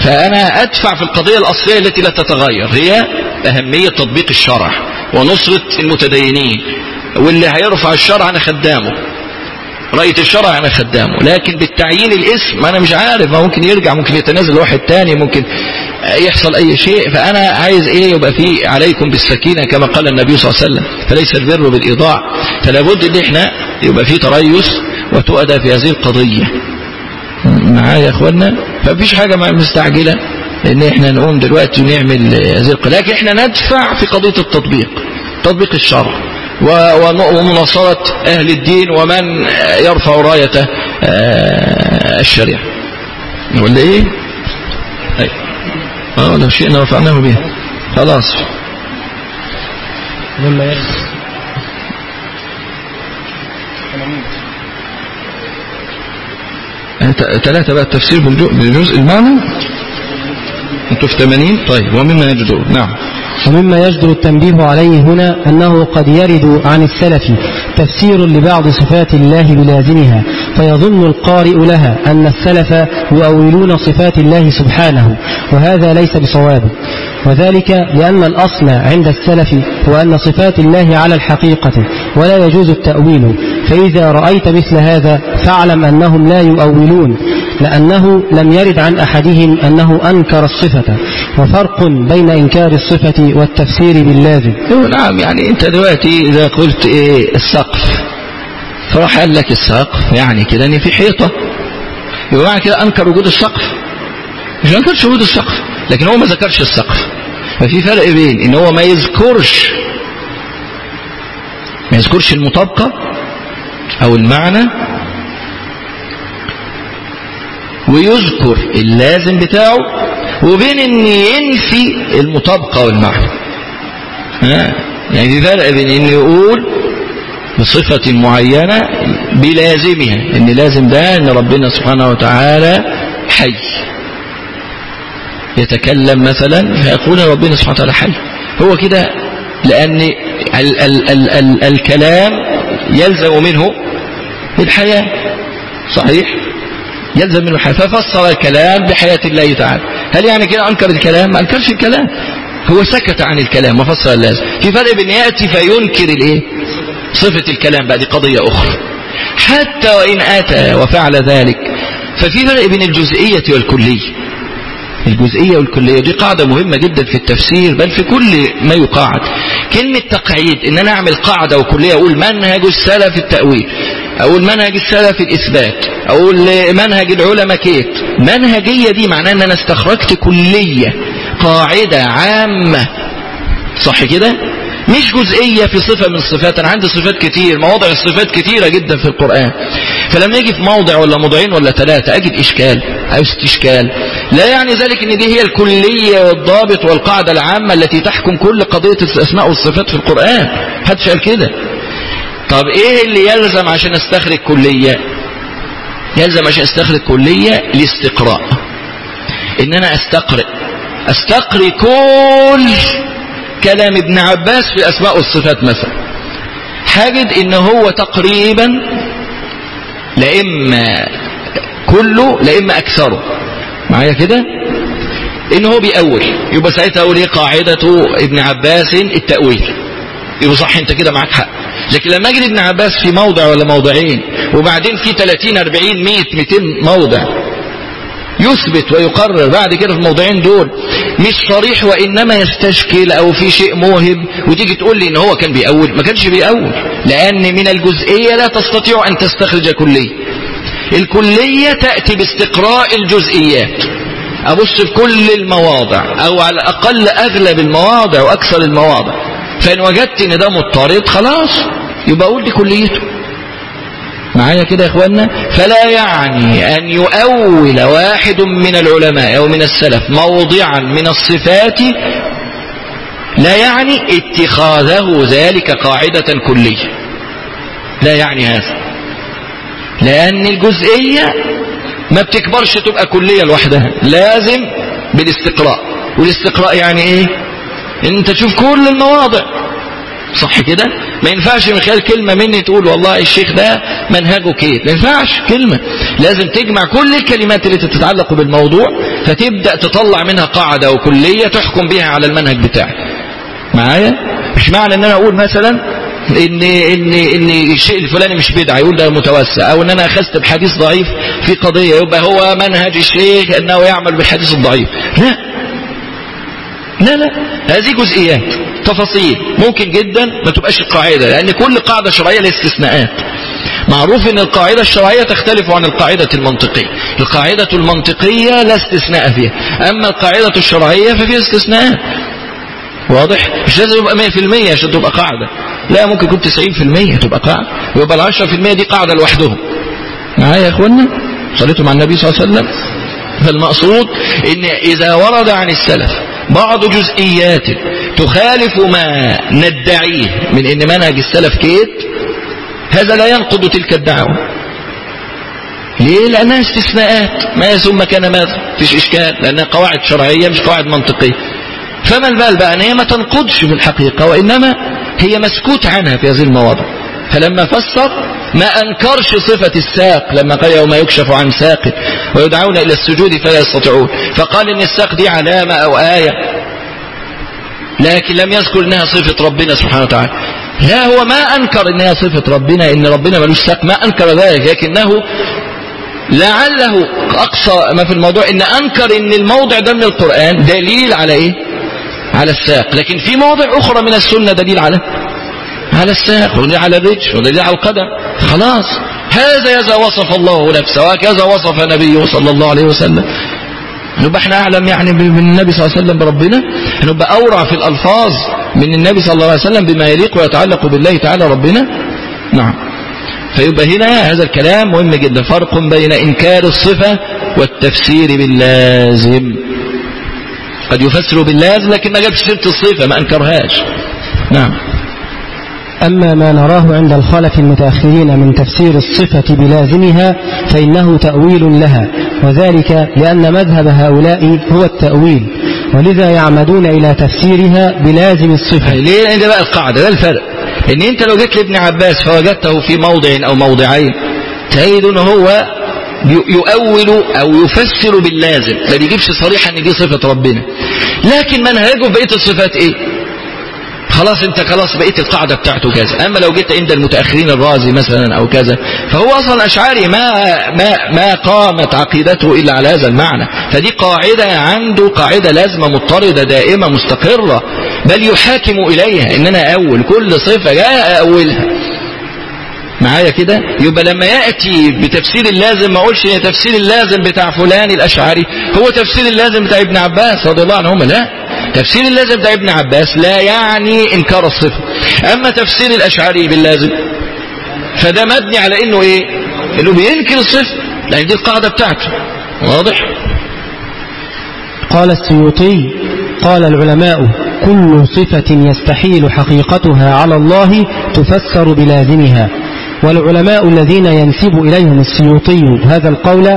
فأنا أدفع في القضية الأصلية التي لا تتغير هي أهمية تطبيق الشرع ونصرة المتدينين واللي هيرفع الشرع أنا خدامه. رأيت الشرع أنا خدامه. لكن بالتعيين الاسم أنا مش عارف. ما ممكن يرجع ممكن يتنازل واحد تاني ممكن يحصل أي شيء. فأنا عايز إيه؟ يبقى في عليكم بالسكينة كما قال النبي صلى الله عليه وسلم فليس البر بالإيضاع. فلا بد إن إحنا يبقى في تريث وتؤدى في هذه القضية. معايا يا اخوانا فمفيش حاجة مستعجلة إن إحنا نقوم دلوقتي ونعمل هذه لكن إحنا ندفع في قضية التطبيق تطبيق الشرع. ومناصرة أهل الدين ومن يرفع راية الشريعة. ولا اي آه لو شئنا رفعناه بها. خلاص. لما يرجع ثلاثة بقى التفسير بالجزء المعنى. أنتوا في 80 طيب. ومما يجدون نعم. ومما يجدر التنبيه عليه هنا أنه قد يرد عن السلف تفسير لبعض صفات الله بلازمها فيظن القارئ لها أن السلف يؤولون صفات الله سبحانه وهذا ليس بصواب. وذلك لأن الأصل عند السلف هو أن صفات الله على الحقيقة ولا يجوز التأويل. فإذا رأيت مثل هذا فاعلم أنهم لا يؤولون. لأنه لم يرد عن أحدهم أنه أنكر الصفة وفرق بين إنكار الصفة والتفسير باللازم. أيوه نعم يعني أنت دلوقتي إذا قلت إيه السقف فراح قال لك السقف يعني كده إن في حيطة. يبقى معنى كده أنكر وجود السقف. مش أنكرش وجود السقف لكن هو ما ذكرش السقف. ففي فرق بين إن هو ما يذكرش ما يذكرش المطابقة أو المعنى ويذكر اللازم بتاعه وبين إن ينفي المطابقة والمعنى؟ يعني في فرق بين إن يقول بصفة معينة بلازمها إن لازم ده إن ربنا سبحانه وتعالى حي. يتكلم مثلا فيقول ربنا سبحانه وتعالى حي. هو كده لأن ال ال ال ال الكلام يلزم منه الحياة. صحيح؟ يلزم منه الحياة ففسر الكلام بحياة الله تعالى. هل يعني كده أنكر الكلام؟ ما أنكرش الكلام. هو سكت عن الكلام وفسر اللازم في فرق بين يأتي فينكر الإيه؟ صفة الكلام بقى دي قضية أخرى. حتى وإن أتى وفعل ذلك. ففي فرق بين الجزئية والكلية. الجزئية والكلية دي قاعدة مهمة جدا في التفسير بل في كل ما يقاعد. كلمة تقعيد إن أنا أعمل قاعدة وكلية أقول منهج السلف التأويل أقول منهج السلف الإثبات أقول منهج العلماء كيت. منهجية دي معناها إن أنا استخرجت كلية قاعدة عامة. صح كده؟ مش جزئية في صفة من الصفات. أنا عندي صفات كتير مواضع الصفات كتيرة جدا في القرآن. فلما يجي في موضع ولا موضعين ولا ثلاثة. أجد إشكال. أو استشكال لا يعني ذلك أن دي هي الكلية والضابط والقاعدة العامة التي تحكم كل قضية الأسماء والصفات في القرآن. محدش قال كده. طب إيه اللي يلزم عشان أستخرج كلية؟ يلزم عشان أستخرج كلية الاستقراء. إن أنا أستقرئ. أستقري كل كلام ابن عباس في الأسماء والصفات مثلا. حاجد إن هو تقريبا لإما كله لإما أكثره. معايا كده؟ إن هو بيأول يبقى ساعتها أقول إيه؟ قاعدة ابن عباس التأويل. يبقى صح أنت كده معاك حق. لكن لما أجد ابن عباس في موضع ولا موضعين وبعدين في 30 40 100 200 موضع يثبت ويقرر بعد كده في الموضعين دول مش صريح وإنما يستشكل أو في شيء موهم وتيجي تقول لي إن هو كان بيأول. ما كانش بيأول لأن من الجزئية لا تستطيع أن تستخرج كلية. الكلية تأتي باستقراء الجزئيات. أبص في كل المواضع أو على الأقل أغلب المواضع وأكثر المواضع. فإن وجدت إن ده مضطرد خلاص يبقى أقول دي كليته. معايا كده يا اخوانا فلا يعني أن يؤول واحد من العلماء أو من السلف موضعا من الصفات لا يعني اتخاذه ذلك قاعدة كلية. لا يعني هذا. لأن الجزئية ما بتكبرش تبقى كلية لوحدها. لازم بالاستقراء. والاستقراء يعني إيه؟ انت تشوف كل المواضع. صح كده؟ ما ينفعش من خلال كلمة مني تقول والله الشيخ ده منهجه كيت ما ينفعش. كلمة. لازم تجمع كل الكلمات اللي تتعلق بالموضوع فتبدأ تطلع منها قاعدة وكلية تحكم بها على المنهج بتاعك. معايا؟ مش معنى إن أنا أقول مثلا ان ان إن الشيء الفلاني مش بدعة يقول ده متوسع. أو إن أنا أخذت بحديث ضعيف في قضية يبقى هو منهج الشيخ إنه يعمل بالحديث الضعيف. لا. لا لا. هذه جزئيات. تفاصيل. ممكن جدا ما تبقاش القاعدة لأن كل قاعدة شرعية لها استثناءات. معروف إن القاعدة الشرعية تختلف عن القاعدة المنطقية. القاعدة المنطقية لا استثناء فيها. أما القاعدة الشرعية ففيها استثناءات. واضح؟ مش لازم يبقى 100% عشان تبقى قاعدة. لا ممكن يكون 90% تبقى قاعدة. ويبقى ال 10% دي قاعدة لوحدهم. معايا يا اخوانا صليتوا مع النبي صلى الله عليه وسلم. فالمقصود إن إذا ورد عن السلف بعض جزئيات تخالف ما ندعيه من إن منهج السلف كيت هذا لا ينقض تلك الدعوة. ليه؟ لأنها استثناءات. ما ثم كان ماذا فيش إشكال لأنها قواعد شرعية مش قواعد منطقية. فما البال بقى؟ أن هي ما تنقضش في الحقيقة وإنما هي مسكوت عنها في هذه المواضع. فلما فسر ما أنكرش صفة الساق لما قال يوم يكشف عن ساق ويدعون إلى السجود فلا يستطيعون. فقال إن الساق دي علامة أو آية. لكن لم يذكر إنها صفة ربنا سبحانه وتعالى. لا هو ما أنكر إنها صفة ربنا إن ربنا ملوش ساق ما أنكر ذلك لكنه لعله أقصى ما في الموضوع إن أنكر إن الموضع ده من القرآن دليل على إيه؟ على الساق. لكن في مواضع أخرى من السنة دليل على على الساق ودليل على الرجل ودليل على القدم خلاص. هذا إذا وصف الله نفسه وهكذا وصف نبيه صلى الله عليه وسلم. نبقى إحنا اعلم يعني بالنبي صلى الله عليه وسلم بربنا. نبقى أورع في الألفاظ من النبي صلى الله عليه وسلم بما يليق ويتعلق بالله تعالى ربنا. نعم. فيبقى هنا هذا الكلام مهم جدا. فرق بين إنكار الصفة والتفسير باللازم. قد يفسر باللازم لكن ما جابش سيرة الصفة ما أنكرهاش. نعم. أما ما نراه عند الخلف المتأخرين من تفسير الصفة بلازمها فإنه تأويل لها. وذلك لأن مذهب هؤلاء هو التأويل ولذا يعمدون إلى تفسيرها بلازم الصفة. ليه؟ لأن ده بقى القاعدة ده الفرق. إن أنت لو جيت لابن عباس فوجدته في موضع أو موضعين تجد إن هو يؤول أو يفسر باللازم ما بيجيبش صريحا إن دي صفة ربنا. لكن منهجه في بقية الصفات إيه؟ خلاص انت خلاص بقيت القاعدة بتاعته كذا. أما لو جيت عند المتأخرين الرازي مثلا أو كذا فهو أصلا أشعري ما, ما, ما قامت عقيدته إلا على هذا المعنى. فدي قاعدة عنده قاعدة لازمة مضطردة دائمة مستقرة بل يحاكم إليها. ان أنا أول كل صفة جاء أولها. معايا كده؟ يبقى لما يأتي بتفسير اللازم ما أقولش تفسير اللازم بتاع فلان الأشعري هو تفسير اللازم بتاع ابن عباس رضي الله عنهما لا. تفسير اللازم بتاع ابن عباس لا يعني إنكار الصفة. أما تفسير الأشعري باللازم فده مبني على إنه إيه؟ إنه بينكر الصفة لأن دي القاعدة بتاعته. واضح؟ قال السيوطي قال العلماء كل صفة يستحيل حقيقتها على الله تفسر بلازمها. والعلماء الذين ينسب إليهم السيوطي هذا القول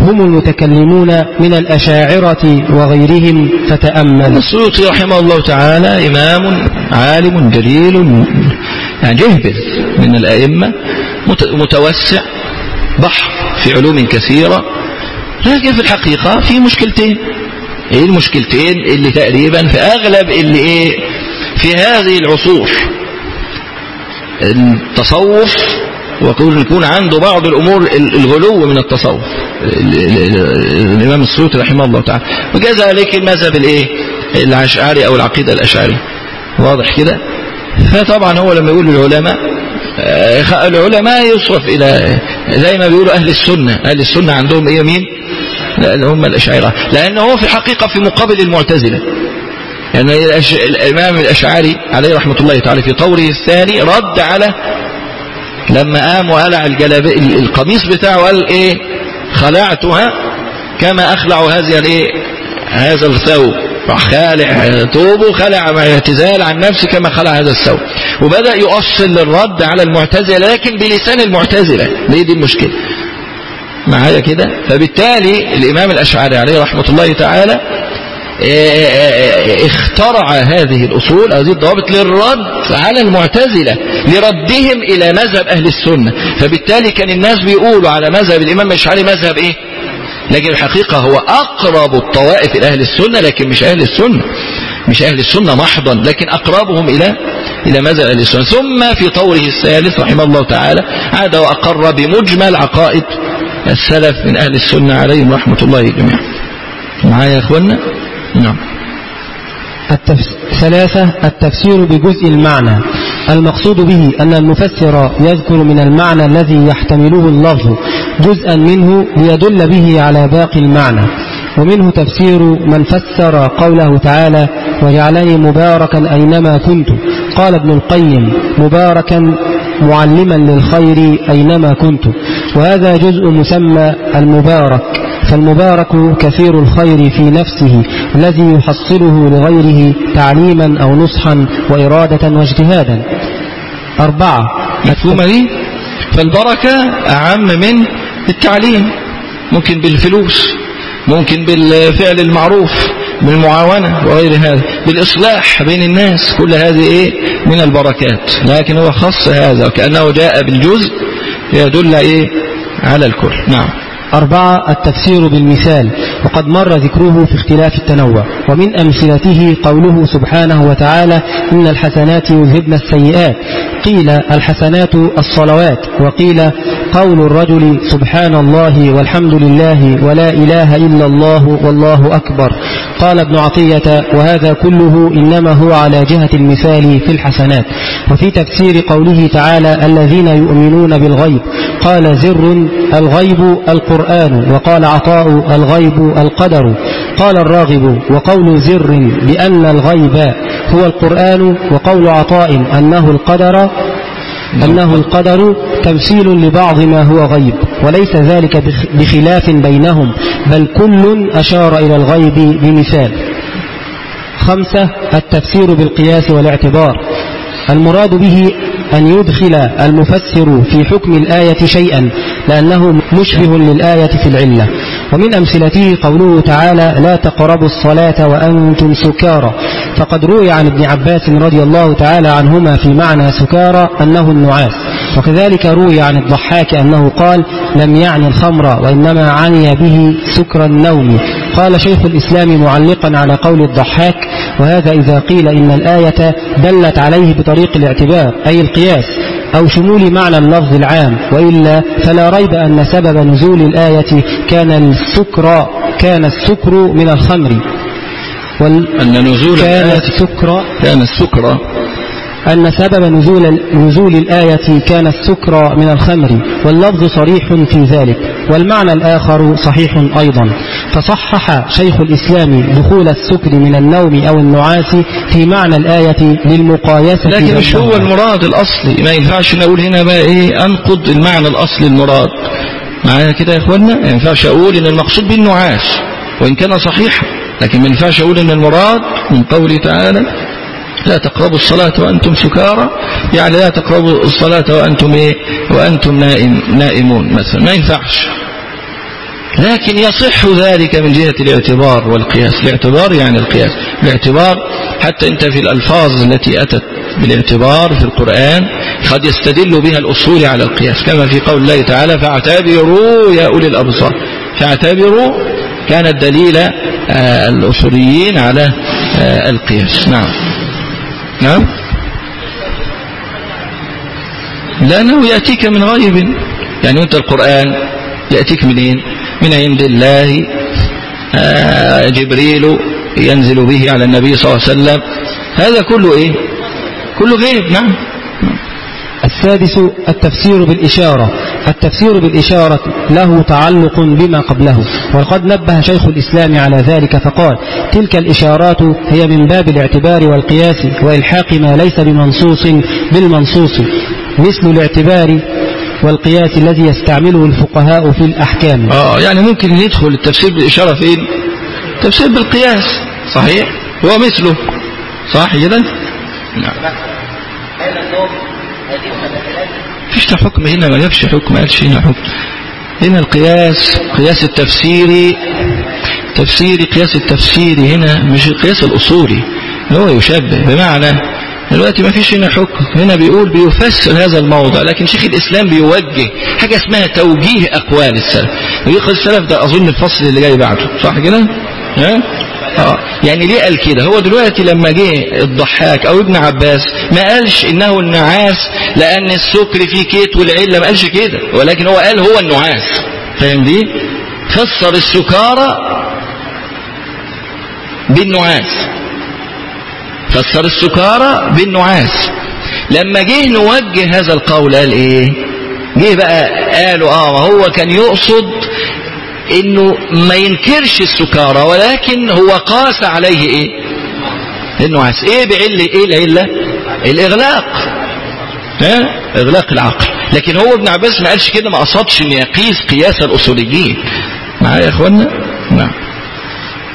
هم المتكلمون من الأشاعرة وغيرهم فتأمل. السيوطي رحمه الله تعالى إمام عالم جليل يعني جهبذ من الأئمة متوسع بحر في علوم كثيرة لكن في الحقيقة في مشكلتين. إيه المشكلتين؟ اللي تقريبا في أغلب اللي إيه في هذه العصور التصوف ويقول يكون عنده بعض الأمور الغلو من التصوف. الإمام السيوطي رحمه الله تعالى. وكذلك المذهب الإيه؟ الأشعري أو العقيدة الأشعري. واضح كده؟ فطبعا هو لما يقول العلماء العلماء يصرف إلى زي ما بيقولوا أهل السنة. أهل السنة عندهم إيه مين لأن هم الأشاعرة لأنه هو في الحقيقة في مقابل المعتزلة. يعني الإمام الأشعري عليه رحمة الله تعالى في طوره الثاني رد على لما قام وقلع الجلاب القميص بتاعه قال إيه؟ خلعتها كما أخلع هذه الإيه هذا الثوب. راح خالع ثوبه خلع اعتزال عن نفسه كما خلع هذا الثوب. وبدأ يؤصل للرد على المعتزلة لكن بلسان المعتزلة. دي دي المشكلة؟ معايا كده؟ فبالتالي الإمام الأشعري عليه رحمة الله تعالى اخترع هذه الأصول هذه الضوابط للرد على المعتزلة لردهم إلى مذهب أهل السنة. فبالتالي كان الناس بيقولوا على مذهب الإمام الأشعري مذهب إيه؟ لكن الحقيقة هو أقرب الطوائف إلى أهل السنة لكن مش أهل السنة مش أهل السنة محضا لكن أقربهم إلى إلى مذهب أهل السنة. ثم في طوره الثالث رحمه الله تعالى عاد وأقر بمجمل عقائد السلف من أهل السنة عليهم رحمة الله جميعا. معايا يا أخوانا نعم. ثلاثة التفسير بجزء المعنى. المقصود به أن المفسر يذكر من المعنى الذي يحتمله اللفظ جزءا منه ليدل به على باقي المعنى. ومنه تفسير من فسر قوله تعالى وجعلني مباركا أينما كنت قال ابن القيم مباركا معلما للخير أينما كنت وهذا جزء مسمى المبارك. فالمبارك كثير الخير في نفسه الذي يحصله لغيره تعليما أو نصحا وإرادة واجتهادا. أربعة. مفهومة دي؟ فالبركة أعم من التعليم. ممكن بالفلوس ممكن بالفعل المعروف بالمعاونة وغير هذا بالإصلاح بين الناس كل هذه إيه؟ من البركات. لكن هو خص هذا وكأنه جاء بالجزء يدل إيه؟ على الكل. نعم. أربعة التفسير بالمثال وقد مر ذكره في اختلاف التنوع. ومن أمثلته قوله سبحانه وتعالى إن الحسنات يذهبن السيئات. قيل الحسنات الصلوات. وقيل قول الرجل سبحان الله والحمد لله ولا إله إلا الله والله أكبر. قال ابن عطية وهذا كله إنما هو على جهة المثال في الحسنات. وفي تفسير قوله تعالى الذين يؤمنون بالغيب. قال زر الغيب القرآن وقال عطاء الغيب القدر. قال الراغب وقول زر بأن الغيب هو القرآن وقول عطاء أنه القدر أنه القدر تمثيل لبعض ما هو غيب وليس ذلك بخلاف بينهم بل كل أشار إلى الغيب بمثال. خمسة التفسير بالقياس والاعتبار. المراد به أن يدخل المفسر في حكم الآية شيئا لأنه مشبه للآية في العلة. ومن أمثلته قوله تعالى لا تقربوا الصلاة وأنتم سكارى. فقد روي عن ابن عباس رضي الله تعالى عنهما في معنى سكارى أنه النعاس. وكذلك روي عن الضحاك أنه قال لم يعني الخمر وإنما عني به سكر النوم. قال شيخ الإسلام معلقا على قول الضحاك وهذا إذا قيل إن الآية دلت عليه بطريق الاعتبار أي القياس. أو شمول معنى اللفظ العام وإلا فلا ريب أن سبب نزول الآية كان السكر كان السكر من الخمر. وال... أن نزول كان السكر كان السكر. أن سبب نزول نزول الآية كان السكر من الخمر واللفظ صريح في ذلك. والمعنى الآخر صحيح أيضا. فصحح شيخ الإسلام دخول السكر من النوم أو النعاس في معنى الآية للمقايسة لكن مش هو. المراد الأصلي. ما ينفعش نقول هنا بقى إيه أنقض المعنى الأصلي المراد. معايا كده يا إخوانا ما ينفعش أقول إن المقصود بالنعاس وإن كان صحيحا. لكن ما ينفعش أقول إن المراد من قوله تعالى لا تقربوا الصلاة وأنتم سكارى. يعني لا تقربوا الصلاة وأنتم إيه؟ وأنتم نائم نائمون مثلا. ما ينفعش. لكن يصح ذلك من جهة الاعتبار والقياس. الاعتبار يعني القياس. الاعتبار حتى أنت في الألفاظ التي أتت بالاعتبار في القرآن قد يستدل بها الأصول على القياس. كما في قول الله تعالى فاعتبروا يا أولي الأبصار. فاعتبروا كان الدليل آه، الأصوليين على آه، القياس. نعم. نعم. لأنه يأتيك من غيب يعني أنت القرآن يأتيك منين؟ من عند الله. آه، جبريل ينزل به على النبي صلى الله عليه وسلم. هذا كله إيه؟ كله غيب. نعم. السادس التفسير بالإشارة. التفسير بالإشارة له تعلق بما قبله. وقد نبه شيخ الإسلام على ذلك فقال تلك الإشارات هي من باب الاعتبار والقياس وإلحاق ما ليس بمنصوص بالمنصوص مثل الاعتبار والقياس الذي يستعمله الفقهاء في الأحكام. آه يعني ممكن يدخل التفسير بالإشارة فين تفسير بالقياس صحيح؟ هو مثله صح كده؟ نعم. فيش حكم هنا ما جابش حكم ما قالش هنا حكم. هنا القياس قياس التفسيري تفسيري قياس التفسيري هنا مش القياس الأصولي هو يشبه. بمعنى دلوقتي ما فيش هنا حكم. هنا بيقول بيفسر هذا الموضع لكن شيخ الإسلام بيوجه حاجة اسمها توجيه أقوال السلف. توجيه السلف ده أظن الفصل اللي جاي بعده صح كده؟ ها؟ آه. يعني ليه قال كده؟ هو دلوقتي لما جه الضحاك أو ابن عباس ما قالش إنه النعاس لأن السكر فيه كيت والعلة ما قالش كده ولكن هو قال هو النعاس. فاهم دي؟ فسر السكارى بالنعاس. فسر السكارى بالنعاس. لما جه نوجه هذا القول قال إيه؟ جه بقى قالوا آه هو كان يقصد إنه ما ينكرش السكارى ولكن هو قاس عليه إيه؟ النعاس إيه بعل إيه العلة؟ الإغلاق. ها؟ إغلاق العقل. لكن هو ابن عباس ما قالش كده ما قصدش إن يقيس قياس الأصوليين. معايا يا اخوانا نعم.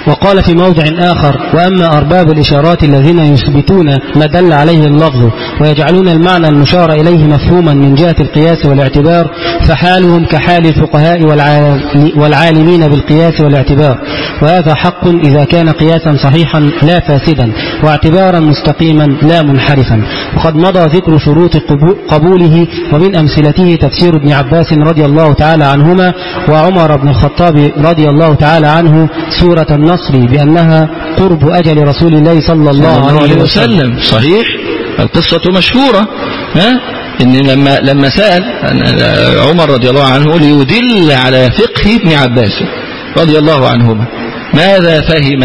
وقال في موضع آخر وأما أرباب الإشارات الذين يثبتون ما دل عليه اللفظ ويجعلون المعنى المشار إليه مفهوما من جهة القياس والاعتبار فحالهم كحال الفقهاء والعال- والعالمين بالقياس والاعتبار. وهذا حق إذا كان قياسا صحيحا لا فاسدا واعتبارا مستقيما لا منحرفا. وقد مضى ذكر شروط قبو- قبوله ومن أمثلته تفسير ابن عباس رضي الله تعالى عنهما وعمر بن الخطاب رضي الله تعالى عنه سورة النصر بأنها قرب أجل رسول الله صلى الله عليه وسلم. صحيح؟ القصة مشهورة. ها؟ إن لما لما سأل عمر رضي الله عنه ليدل على فقه ابن عباس رضي الله عنهما. ماذا فهم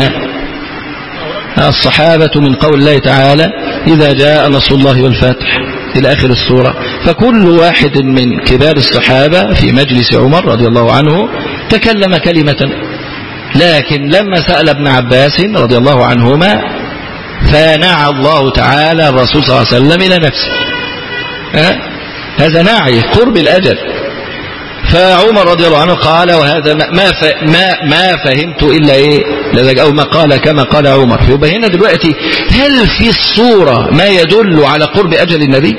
الصحابة من قول الله تعالى إذا جاء نصر الله والفتح إلى آخر السورة؟ فكل واحد من كبار الصحابة في مجلس عمر رضي الله عنه تكلم كلمة لكن لما سأل ابن عباس رضي الله عنهما فنعى الله تعالى الرسول صلى الله عليه وسلم إلى نفسه. ها؟ هذا نعي قرب الأجل. فعمر رضي الله عنه قال وهذا ما ما ما, فهمت إلا إيه؟ لذلك أو ما قال كما قال عمر. فيبقى هنا دلوقتي هل في الصورة ما يدل على قرب أجل النبي؟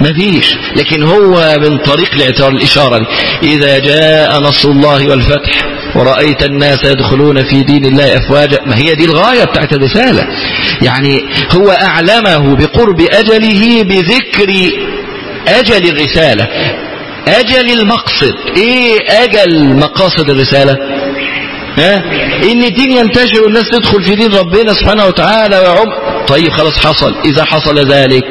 ما فيش. لكن هو من طريق الإعتبار الإشارة. إذا جاء نصر الله والفتح ورأيت الناس يدخلون في دين الله أفواجا ما هي دي الغاية بتاعت الرسالة. يعني هو أعلمه بقرب أجله بذكر أجل الرسالة. أجل المقصد. إيه أجل مقاصد الرسالة؟ ها؟ إن الدين ينتشر والناس تدخل في دين ربنا سبحانه وتعالى ويعم. طيب خلاص حصل. إذا حصل ذلك.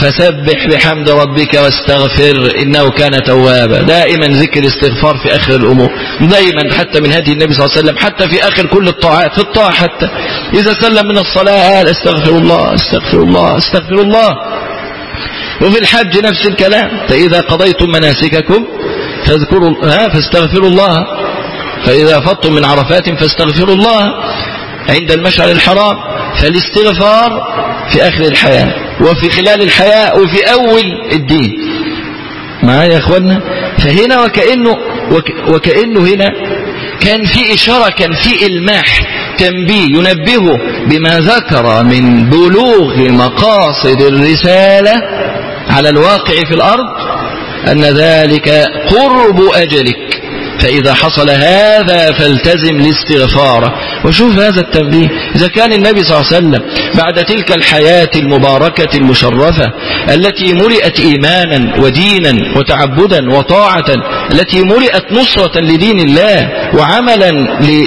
فسبح بحمد ربك واستغفر إنه كان توابا. دائما ذكر الاستغفار في آخر الأمور. دائما حتى من هدي النبي صلى الله عليه وسلم حتى في آخر كل الطاعات في الطاعة حتى. إذا سلم من الصلاة قال استغفر الله استغفر الله استغفر الله. وفي الحج نفس الكلام. فإذا قضيتم مناسككم فاذكروا ها فاستغفروا الله. فإذا فضتم من عرفات فاستغفروا الله. عند المشعر الحرام. فالاستغفار في آخر الحياة. وفي خلال الحياة وفي أول الدين. معايا يا أخوانا فهنا وكأنه وك وكأنه هنا كان في إشارة كان في إلماح تنبيه ينبهه بما ذكر من بلوغ مقاصد الرسالة على الواقع في الأرض أن ذلك قرب أجلك. فإذا حصل هذا فالتزم الاستغفار. وشوف هذا التنبيه. إذا كان النبي صلى الله عليه وسلم بعد تلك الحياة المباركة المشرفة التي مرئت إيمانا ودينا وتعبدا وطاعة التي مرئت نصرة لدين الله وعملا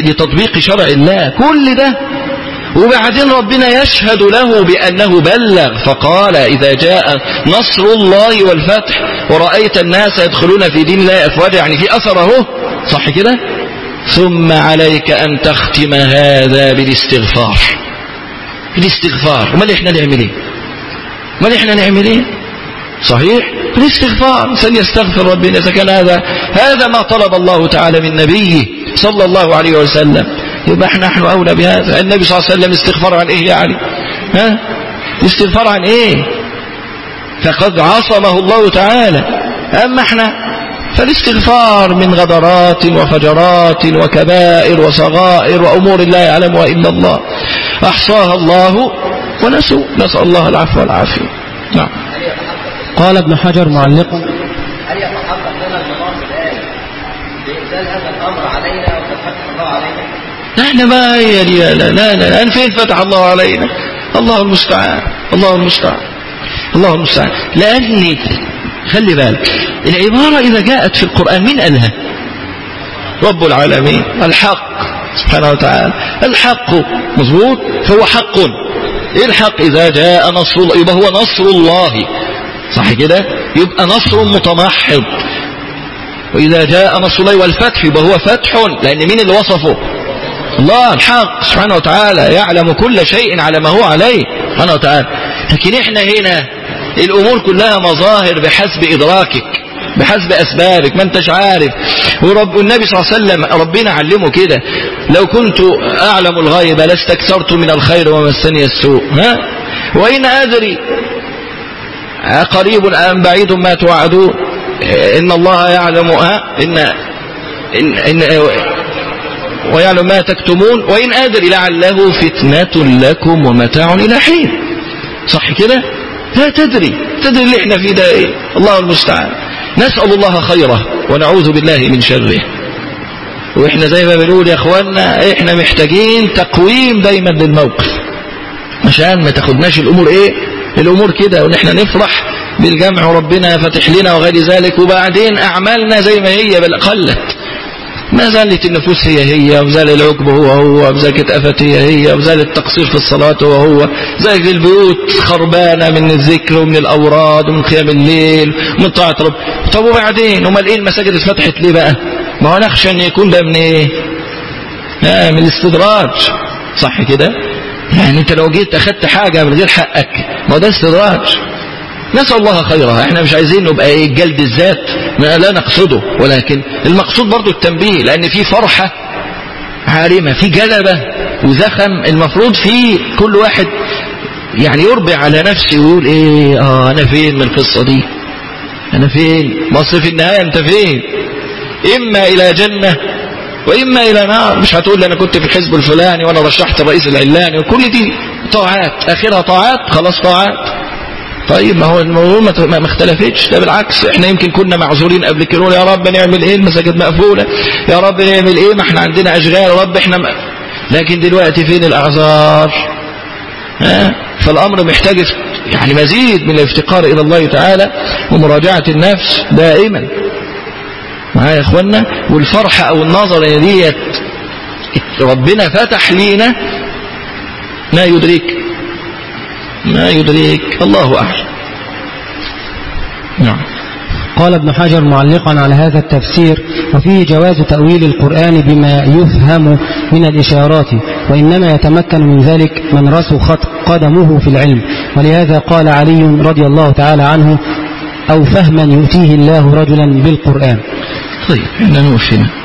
لتطبيق شرع الله كل ده. وبعدين ربنا يشهد له بأنه بلغ فقال إذا جاء نصر الله والفتح ورأيت الناس يدخلون في دين الله أفواجا يعني في أثر اهو صح كده؟ ثم عليك أن تختم هذا بالاستغفار. بالاستغفار. امال إحنا نعمل إيه؟ امال إحنا نعمل إيه؟ صحيح؟ الاستغفار الانسان يستغفر ربنا إذا كان هذا هذا ما طلب الله تعالى من نبيه صلى الله عليه وسلم. يبقى إحنا نحن أولى بهذا. النبي صلى الله عليه وسلم استغفار عن إيه يعني؟ ها؟ استغفار عن إيه؟ فقد عصمه الله تعالى. أما إحنا فالاستغفار من غدرات وفجرات وكبائر وصغائر وأمور لا يعلمها الا الله. أحصاها الله ونسوا. نسأل الله العفو والعافية. نعم. قال ابن حجر معلقا هل يتحقق لنا النظام الآن بإنزال هذا الأمر علينا وفتح الله علينا؟ إحنا ما هي لا لا لا الآن فين فتح الله علينا؟ الله المستعان. الله المستعان. الله المستعان. لأني خلي بالك. العبارة إذا جاءت في القرآن مين قالها؟ رب العالمين. الحق. سبحانه وتعالى. الحق مظبوط؟ فهو حق. إيه الحق؟ إذا جاء نصر الله يبقى هو نصر الله. صح كده؟ يبقى نصر متمحض. وإذا جاء نصر الله والفتح يبقى هو فتح. لأن مين اللي وصفه؟ الله. الحق. سبحانه وتعالى يعلم كل شيء على ما هو عليه. سبحانه وتعالى. لكن إحنا هنا الأمور كلها مظاهر بحسب إدراكك بحسب أسبابك ما أنتش عارف. ورب النبي صلى الله عليه وسلم ربنا علمه كده. لو كنت أعلم الغيب لاستكثرت من الخير ومسني السوء. ها؟ وإن أدري قريب أم بعيد ما توعدون. إن الله يعلم ها؟ إن إن, إن ويعلم ما تكتمون. وإن أدري لعله فتنة لكم ومتاع إلى حين. صح كده؟ لا تدري تدري اللي إحنا فيه ده إيه؟ الله المستعان. نسأل الله خيره ونعوذ بالله من شره. وإحنا زي ما بنقول يا اخوانا إحنا محتاجين تقويم دايما للموقف. عشان ما تاخدناش الأمور إيه؟ الأمور كده وان إحنا نفرح بالجمع وربنا فاتح لنا وغير ذلك. وبعدين أعمالنا زي ما هي بل قلت. ما زالت النفوس هي هي وزال العقب هو هو وزال اتقفت هي هي وزال التقصير في الصلاة هو هو. زال البيوت خربانة من الذكر ومن الأوراد ومن قيام الليل ومن طاعة رب. طب وبعدين؟ امال إيه المساجد اتفتحت ليه بقى؟ ما هو نخشى أن يكون ده من إيه؟ آه من الاستدراج. صح كده؟ يعني أنت لو جيت أخدت حاجة من غير حقك ما هو ده استدراج. نسأل الله خيرها. إحنا مش عايزين نبقى إيه جلد الذات. لا نقصده. ولكن المقصود برضو التنبيه لأن في فرحة عارمة في جلبة وزخم. المفروض في كل واحد يعني يربع على نفسه ويقول إيه آه أنا فين من القصة دي؟ أنا فين؟ مصر في النهاية أنت فين؟ إما إلى جنة وإما إلى نار. مش هتقول لي أنا كنت في الحزب الفلاني وأنا رشحت الرئيس العلاني. وكل دي طاعات. آخرها طاعات خلاص طاعات. طيب ما هو الموضوع ما اختلفتش. ده بالعكس إحنا يمكن كنا معذورين قبل كده يا رب نعمل إيه؟ المساجد مقفولة. يا رب نعمل إيه؟ ما إحنا عندنا أشغال يا رب إحنا م... لكن دلوقتي فين الأعذار؟ ها؟ فالأمر محتاج يعني مزيد من الافتقار إلى الله تعالى ومراجعة النفس دائما. معايا يا اخوانا والفرحة أو النظر ان ديت ربنا فتح لينا ما يدرك ما يدريك. الله أعلم. نعم. قال ابن حجر معلقا على هذا التفسير وفيه جواز تأويل القرآن بما يفهم من الإشارات وإنما يتمكن من ذلك من رسخت قدمه في العلم. ولهذا قال علي رضي الله تعالى عنه أو فهما يؤتيه الله رجلا بالقرآن. طيب إحنا نوفينا